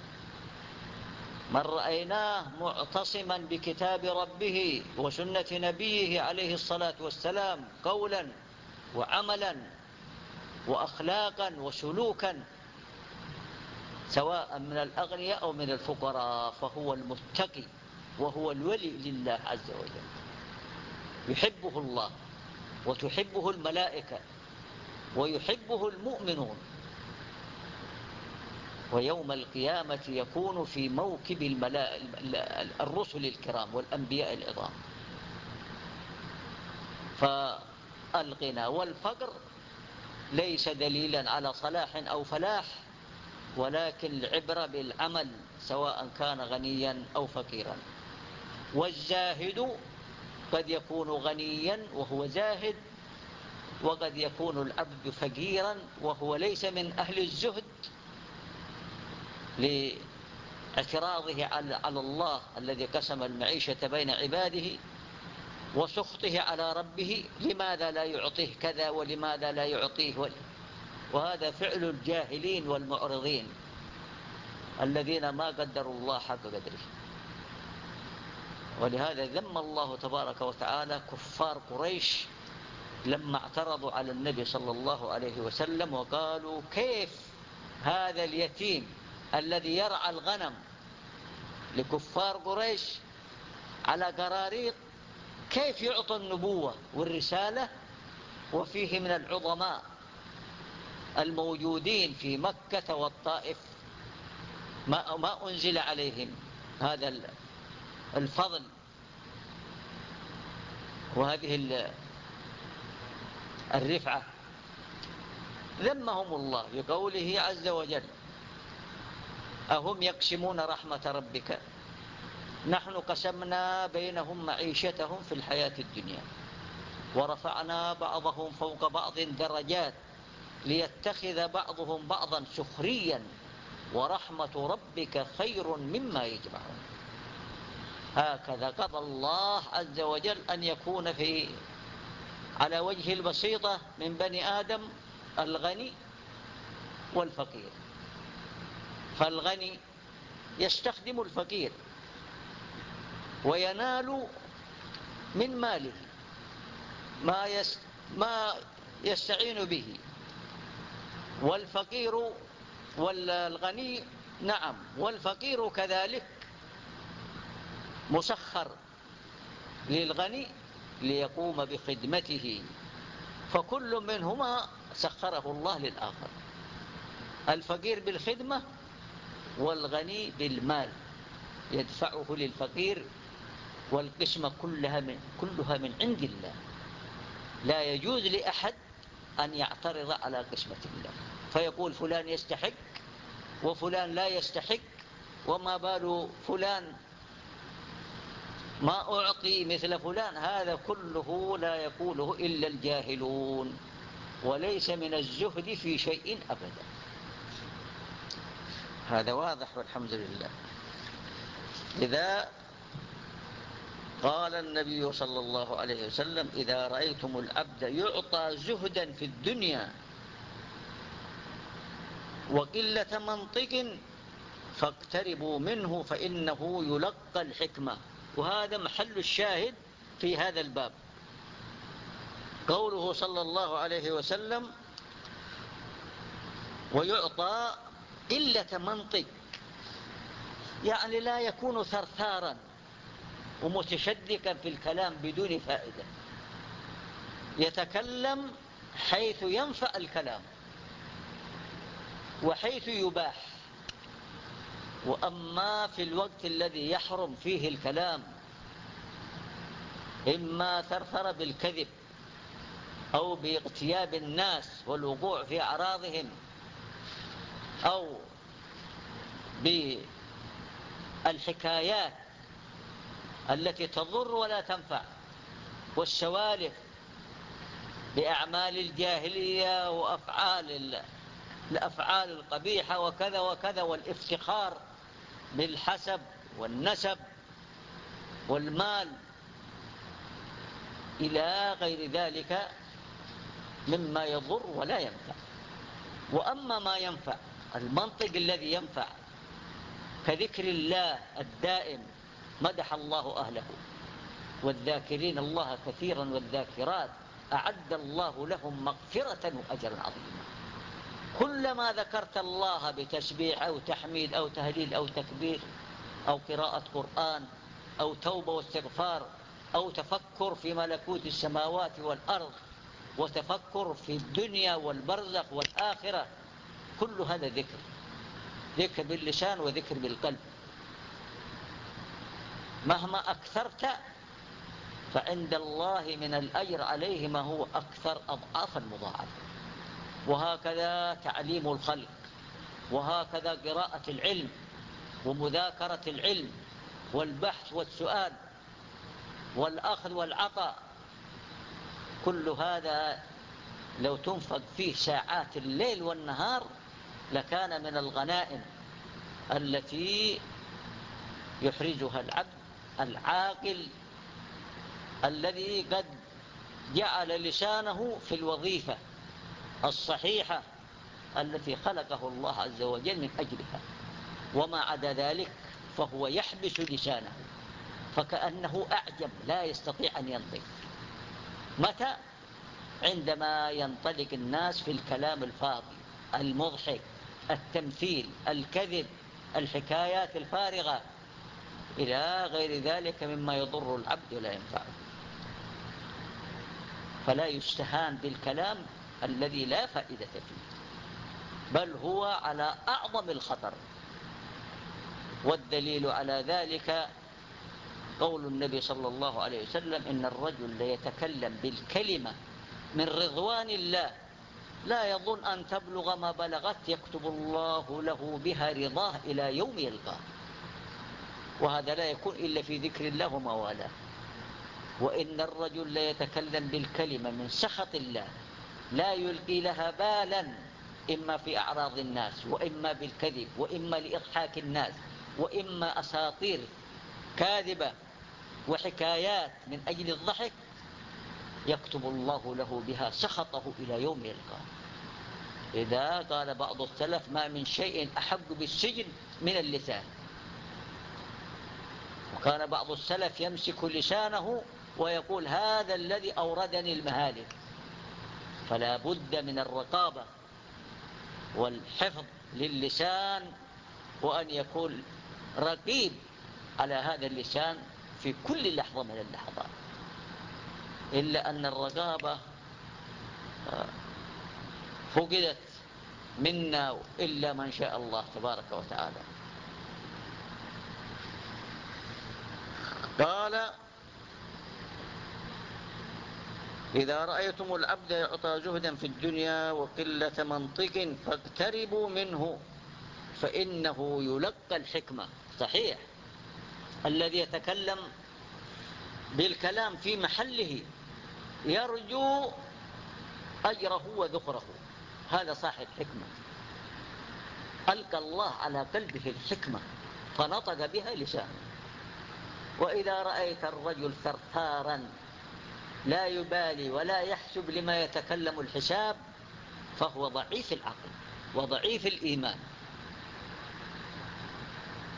من رأيناه معتصما بكتاب ربه وسنة نبيه عليه الصلاة والسلام قولا وعملا وأخلاقا وسلوكا سواء من الأغنياء أو من الفقراء فهو المتقي وهو الولي لله عز وجل. يحبه الله وتحبه الملائكة ويحبه المؤمنون. ويوم القيامة يكون في موكب الرسل الكرام والأنبياء العظام. فالغنى والفقر ليس دليلا على صلاح أو فلاح ولكن العبرة بالعمل سواء كان غنيا أو فقيرا. والزاهد قد يكون غنيا وهو زاهد وقد يكون العبد فقيرا وهو ليس من أهل الزهد. لإعتراضه على الله الذي قسم المعيشة بين عباده وسخطه على ربه لماذا لا يعطيه كذا ولماذا لا يعطيه وهذا فعل الجاهلين والمعرضين الذين ما قدروا الله حق قدره. ولهذا ذم الله تبارك وتعالى كفار قريش لما اعترضوا على النبي صلى الله عليه وسلم وقالوا كيف هذا اليتيم الذي يرعى الغنم لكفار قريش على قراريط كيف يعطى النبوة والرسالة؟ وفيه من العظماء الموجودين في مكة والطائف. ما, ما أنزل عليهم هذا الفضل. وهذه الرفعة. ذمهم الله بقوله عز وجل أهم يقسمون رحمة ربك. نحن قسمنا بينهم معيشتهم في الحياة الدنيا ورفعنا بعضهم فوق بعض درجات ليتخذ بعضهم بعضا سخريا ورحمة ربك خير مما يجمعون. هكذا قضى الله عز وجل أن يكون في على وجه البسيطة من بني آدم الغني والفقير. فالغني يستخدم الفقير وينال من ماله ما, ما يستعين به. والفقير والغني نعم والفقير كذلك مسخر للغني ليقوم بخدمته فكل منهما سخره الله للآخر. الفقير بالخدمة والغني بالمال يدفعه للفقير والقسمة كلها من, كلها من عند الله. لا يجوز لأحد أن يعترض على قسمة الله. فيقول فلان يستحق وفلان لا يستحق وما بال فلان؟ ما أعطي مثل فلان. هذا كله لا يقوله إلا الجاهلون وليس من الزهد في شيء أبدا. هذا واضح والحمد لله. إذا قال النبي صلى الله عليه وسلم إذا رأيتم العبد يعطى زهدا في الدنيا وقلة منطق فاقتربوا منه فإنه يلقى الحكمة. وهذا محل الشاهد في هذا الباب. قوله صلى الله عليه وسلم ويعطى قلة منطق يعني لا يكون ثرثارا ومتشدقا في الكلام بدون فائدة. يتكلم حيث ينفع الكلام وحيث يباح. وأما في الوقت الذي يحرم فيه الكلام إما ثرثر بالكذب أو باغتياب الناس والوقوع في أعراضهم أو بالحكايات التي تضر ولا تنفع والسوالف بأعمال الجاهلية وأفعال الأفعال القبيحة وكذا وكذا والإفتخار بالحسب والنسب والمال إلى غير ذلك مما يضر ولا ينفع. وأما ما ينفع المنطق الذي ينفع كذكر الله الدائم مدح الله أهله والذاكرين الله كثيرا والذاكرات أعد الله لهم مغفرة وأجرا عظيما. كلما ذكرت الله بتسبيح أو تحميد أو تهليل أو تكبير أو قراءة قرآن أو توبة واستغفار أو تفكر في ملكوت السماوات والأرض وتفكر في الدنيا والبرزخ والآخرة كل هذا ذكر. ذكر باللسان وذكر بالقلب. مهما أكثرت فعند الله من الأجر عليه ما هو أكثر أضعافا مضاعفة وهكذا تعليم الخلق. وهكذا قراءة العلم. ومذاكرة العلم. والبحث والسؤال. والأخذ والعطاء. كل هذا لو تنفق فيه ساعات الليل والنهار لكان من الغنائم التي يحرجها العبد العاقل الذي قد جعل لسانه في الوظيفة الصحيحة التي خلقه الله عز وجل من أجلها. وما عدا ذلك فهو يحبس لسانه فكأنه أعجب لا يستطيع أن ينطق. متى؟ عندما ينطلق الناس في الكلام الفاضي المضحك التمثيل الكذب الحكايات الفارغة. إلى غير ذلك مما يضر العبد ولا ينفعه. فلا يستهان بالكلام الذي لا فائدة فيه بل هو على أعظم الخطر. والدليل على ذلك قول النبي صلى الله عليه وسلم إن الرجل ليتكلم بالكلمة من رضوان الله لا يظن أن تبلغ ما بلغت يكتب الله له بها رضاه إلى يوم يلقاه. وهذا لا يكون إلا في ذكر الله وما والاه وإن الرجل ليتكلم بالكلمة من سخط الله لا يلقي لها بالا إما في أعراض الناس وإما بالكذب وإما لإضحاك الناس وإما أساطير كاذبة وحكايات من أجل الضحك يكتب الله له بها سخطه إلى يوم يلقاه. إذا قال بعض السلف ما من شيء أحب بالسجن من اللسان. وكان بعض السلف يمسك لسانه ويقول هذا الذي أوردني المهالك. فلا بد من الرقابة والحفظ للسان وأن يكون رقيب على هذا اللسان في كل لحظة من اللحظات. إلا أن الرقابة فقدت منا إلا من شاء الله تبارك وتعالى. قال إذا رأيتم العبد يعطى جهدا في الدنيا وقلة منطق فاقتربوا منه فإنه يلقى الحكمة. صحيح. الذي يتكلم بالكلام في محله يرجو أجره وذخره. هذا صاحب حكمة. ألقى الله على قلبه الحكمة فنطق بها لسانه. وإذا رأيت الرجل ثرثارا لا يبالي ولا يحسب لما يتكلم الحساب فهو ضعيف العقل وضعيف الإيمان.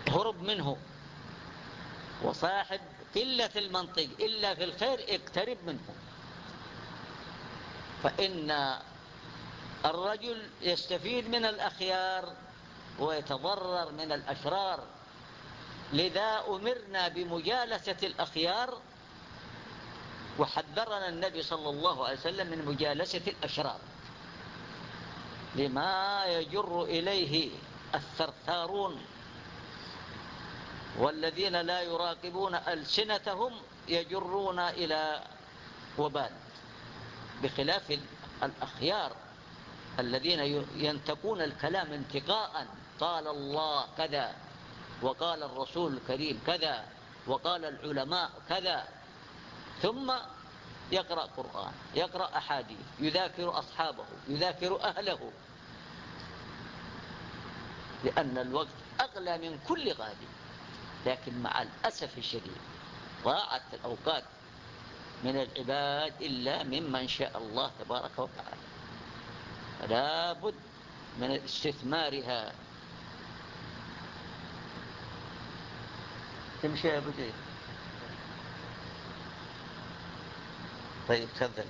هرب منه. وصاحب قلة المنطق إلا في الخير اقترب منه. فإن الرجل يستفيد من الأخيار ويتضرر من الأشرار. لذا أمرنا بمجالسة الأخيار وحذرنا النبي صلى الله عليه وسلم من مجالسة الأشرار. لما يجر إليه الثرثارون والذين لا يراقبون ألسنتهم يجرون إلى وبال بخلاف الأخيار. الذين ينتقون الكلام انتقاء قال الله كذا وقال الرسول الكريم كذا وقال العلماء كذا. ثم يقرأ قرآن يقرأ أحاديث يذاكر أصحابه يذاكر أهله. لأن الوقت أغلى من كل غالي لكن مع الأسف الشديد ضاعت الأوقات من العباد إلا ممن شاء الله تبارك وتعالى. فلا بد من استثمارها. تمشي يا أبو جيد؟ طيب تفضل.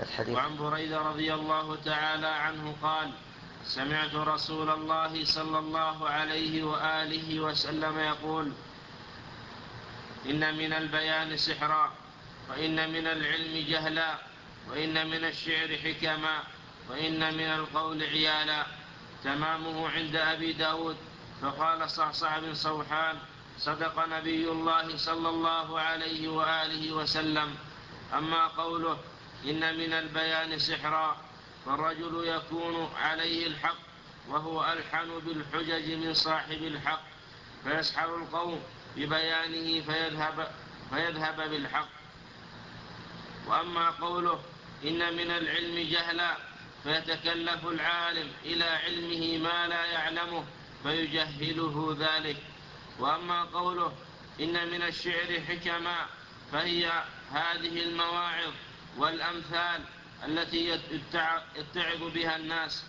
الحديث. وعن بريدة رضي الله تعالى عنه قال سمعت رسول الله صلى الله عليه وآله وسلم يقول إن من البيان سحرا وإن من العلم جهلا. وإن من الشعر حكما وإن من القول عيالا. تمامه عند أبي داود. فقال صعصع بن صوحان صدق نبي الله صلى الله عليه وآله وسلم. أما قوله إن من البيان سحرا فالرجل يكون عليه الحق وهو ألحن بالحجج من صاحب الحق. فيسحر القوم ببيانه فيذهب, فيذهب بالحق. وأما قوله إن من العلم جهلا فيتكلف العالم إلى علمه ما لا يعلمه فيجهله ذلك. وأما قوله إن من الشعر حكما فهي هذه المواعظ والأمثال التي يتعظ بها الناس.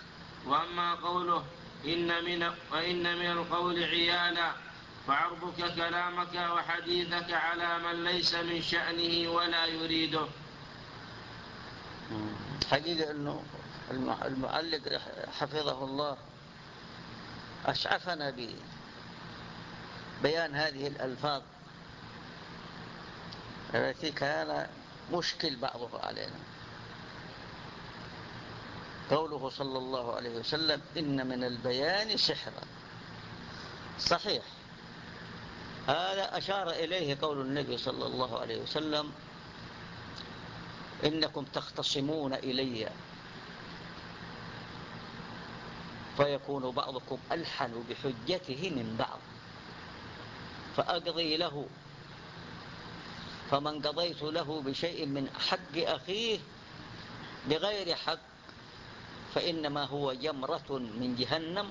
وأما قوله إن من, وإن من القول عيالا فعرضك كلامك وحديثك على من ليس من شأنه ولا يريده. حقيقة أنه المعلق حفظه الله. أشعفنا ببيان هذه الألفاظ. التي كان مشكل بعضها علينا. قوله صلى الله عليه وسلم إن من البيان سحرا صحيح. هذا أشار إليه قول النبي صلى الله عليه وسلم إنكم تختصمون إلي. فيكون بعضكم ألحن بحجته من بعض. فأقضي له. فمن قضيت له بشيء من حق أخيه بغير حق فإنما هو جمرة من جهنم.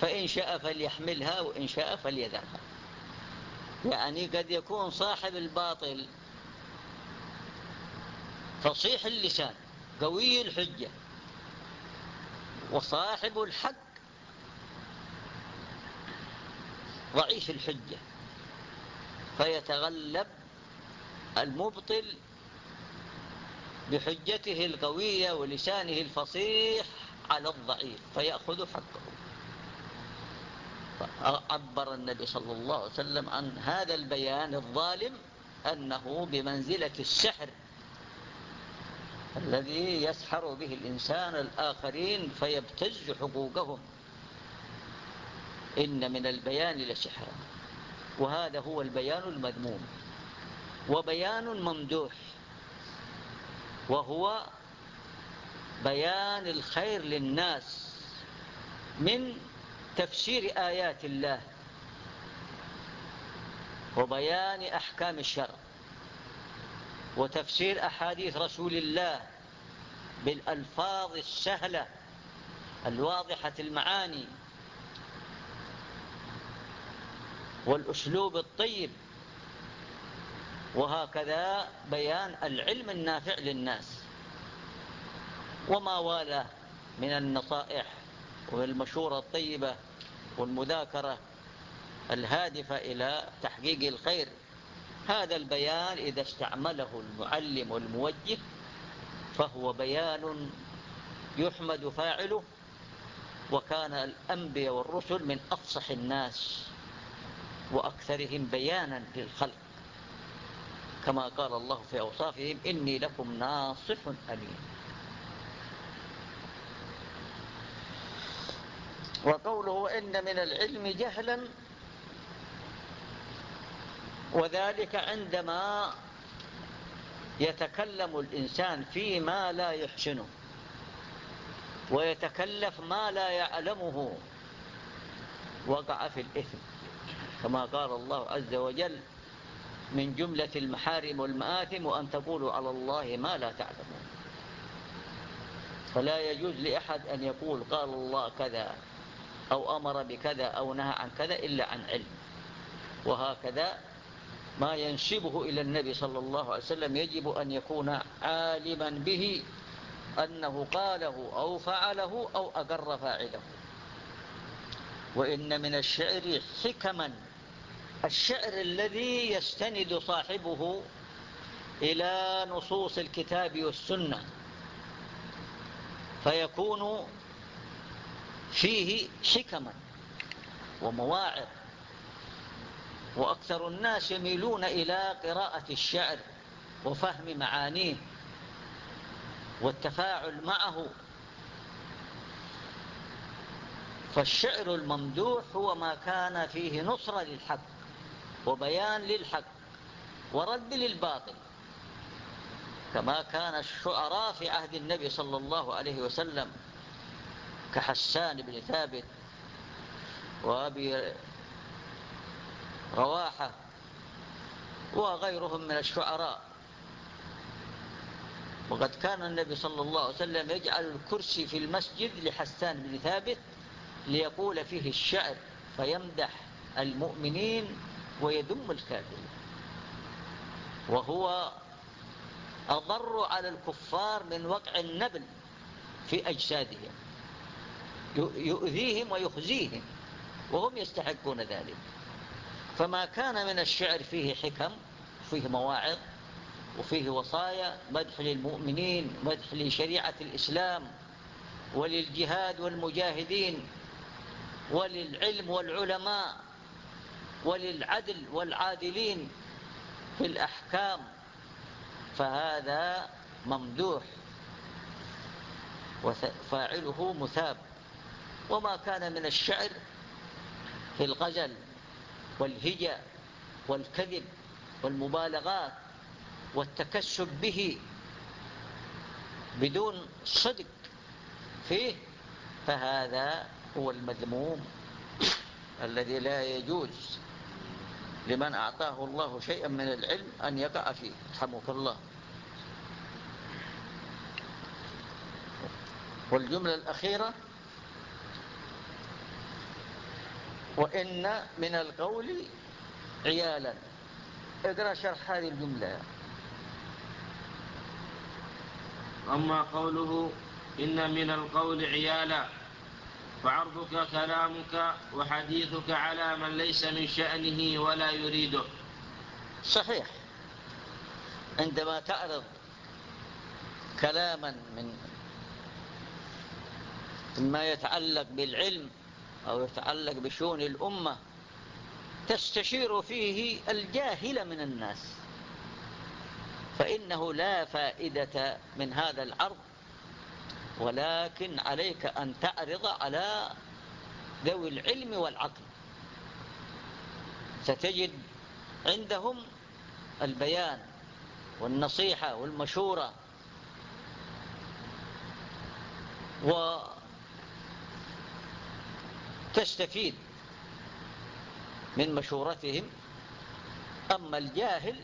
فإن شاء فليحملها وإن شاء فليذرها. يعني قد يكون صاحب الباطل فصيح اللسان قوي الحجة. وصاحب الحق ضعيف الحجة. فيتغلب المبطل بحجته القوية ولسانه الفصيح على الضعيف فيأخذ حقه. عبر النبي صلى الله عليه وسلم عن هذا البيان الظالم أنه بمنزلة السحر الذي يسحر به الإنسان الآخرين فيبتز حقوقهم. إن من البيان لسحرا وهذا هو البيان المذموم. وبيان ممدوح. وهو بيان الخير للناس من تفسير آيات الله. وبيان أحكام الشرع. وتفسير أحاديث رسول الله بالألفاظ السهلة الواضحة المعاني والأسلوب الطيب وهكذا بيان العلم النافع للناس. وما والاه من النصائح والمشورة الطيبة والمذاكرة الهادفة إلى تحقيق الخير. هذا البيان إذا استعمله المعلم والموجه فهو بيان يحمد فاعله وكان الأنبياء والرسل من أفصح الناس وأكثرهم بيانا للخلق كما قال الله في أوصافهم إني لكم ناصح أمين. وقوله إن من العلم جهلا وذلك عندما يتكلم الإنسان فيما لا يحسنه ويتكلف ما لا يعلمه وقع في الإثم. كما قال الله عز وجل من جملة المحارم والمآثم وأن تقولوا على الله ما لا تعلمون. فلا يجوز لأحد أن يقول قال الله كذا أو أمر بكذا أو نهى عن كذا إلا عن علم. وهكذا ما ينسبه إلى النبي صلى الله عليه وسلم يجب أن يكون عالما به أنه قاله أو فعله أو أقر فاعله. وإن من الشعر حكما الشعر الذي يستند صاحبه إلى نصوص الكتاب والسنة فيكون فيه حكما ومواعظ. وأكثر الناس يميلون إلى قراءة الشعر وفهم معانيه والتفاعل معه. فالشعر الممدوح هو ما كان فيه نصرة للحق وبيان للحق ورد للباطل كما كان الشعراء في عهد النبي صلى الله عليه وسلم كحسان بن ثابت وأبي رواحة وغيرهم من الشعراء. وقد كان النبي صلى الله عليه وسلم يجعل الكرسي في المسجد لحسان بن ثابت ليقول فيه الشعر فيمدح المؤمنين ويذم الكافرين. وهو أضر على الكفار من وقع النبل في أجسادهم يؤذيهم ويخزيهم وهم يستحقون ذلك. فما كان من الشعر فيه حكم وفيه مواعظ وفيه وصايا مدح للمؤمنين مدح لشريعة الإسلام وللجهاد والمجاهدين وللعلم والعلماء وللعدل والعادلين في الأحكام. فهذا ممدوح وفاعله مثاب. وما كان من الشعر في الغزل. والهجا والكذب والمبالغات والتكسب به بدون صدق فيه فهذا هو المذموم الذي لا يجوز لمن أعطاه الله شيئا من العلم أن يقع فيه. رحمك الله. والجملة الأخيرة وإن من القول عيالا. اقرأ شرح هذه الجملة. أما قوله إن من القول عيالا فعرضك كلامك وحديثك على من ليس من شأنه ولا يريده. صحيح. عندما تعرض كلاما من ما يتعلق بالعلم أو يتعلق بشؤون الأمة تستشير فيه الجاهل من الناس. فإنه لا فائدة من هذا العرض ولكن عليك أن تعرض على ذوي العلم والعقل. ستجد عندهم البيان والنصيحة والمشورة وتستفيد من مشورتهم. أما الجاهل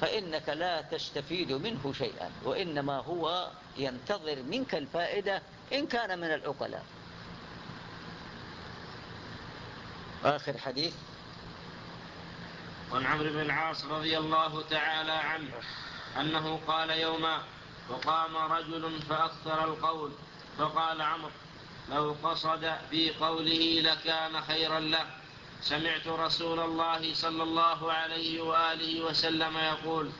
فإنك لا تستفيد منه شيئا وإنما هو ينتظر منك الفائدة إن كان من العقلاء. آخر حديث. وعن عمرو بن العاص رضي الله تعالى عنه أنه قال يوما وقام رجل فأكثر القول فقال عمرو لو قصد في قوله لكان خيرا له. سمعت رسول الله صلى الله عليه وآله وسلم يقول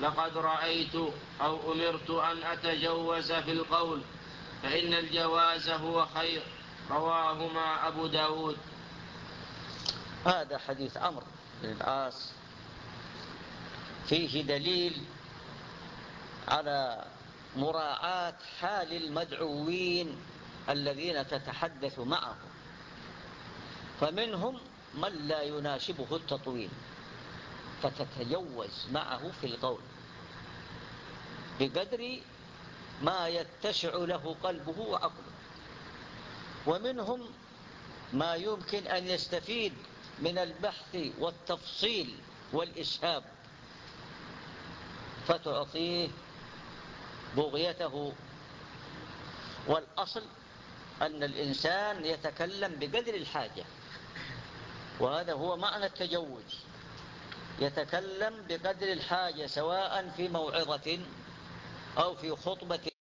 لقد رأيت أو أمرت أن أتجوز في القول فإن الجواز هو خير. رواهما أبو داود. هذا حديث عمرو بن العاص. فيه دليل على مراعاة حال المدعوين الذين تتحدث معهم. فمنهم من لا يناسبه التطويل فتتجوز معه في القول. بقدر ما يتسع له قلبه وعقله. ومنهم ما يمكن أن يستفيد من البحث والتفصيل والإسهاب فتعطيه بغيته. والأصل أن الإنسان يتكلم بقدر الحاجة. وهذا هو معنى التجوز. يتكلم بقدر الحاجة سواء في موعظة أو في خطبة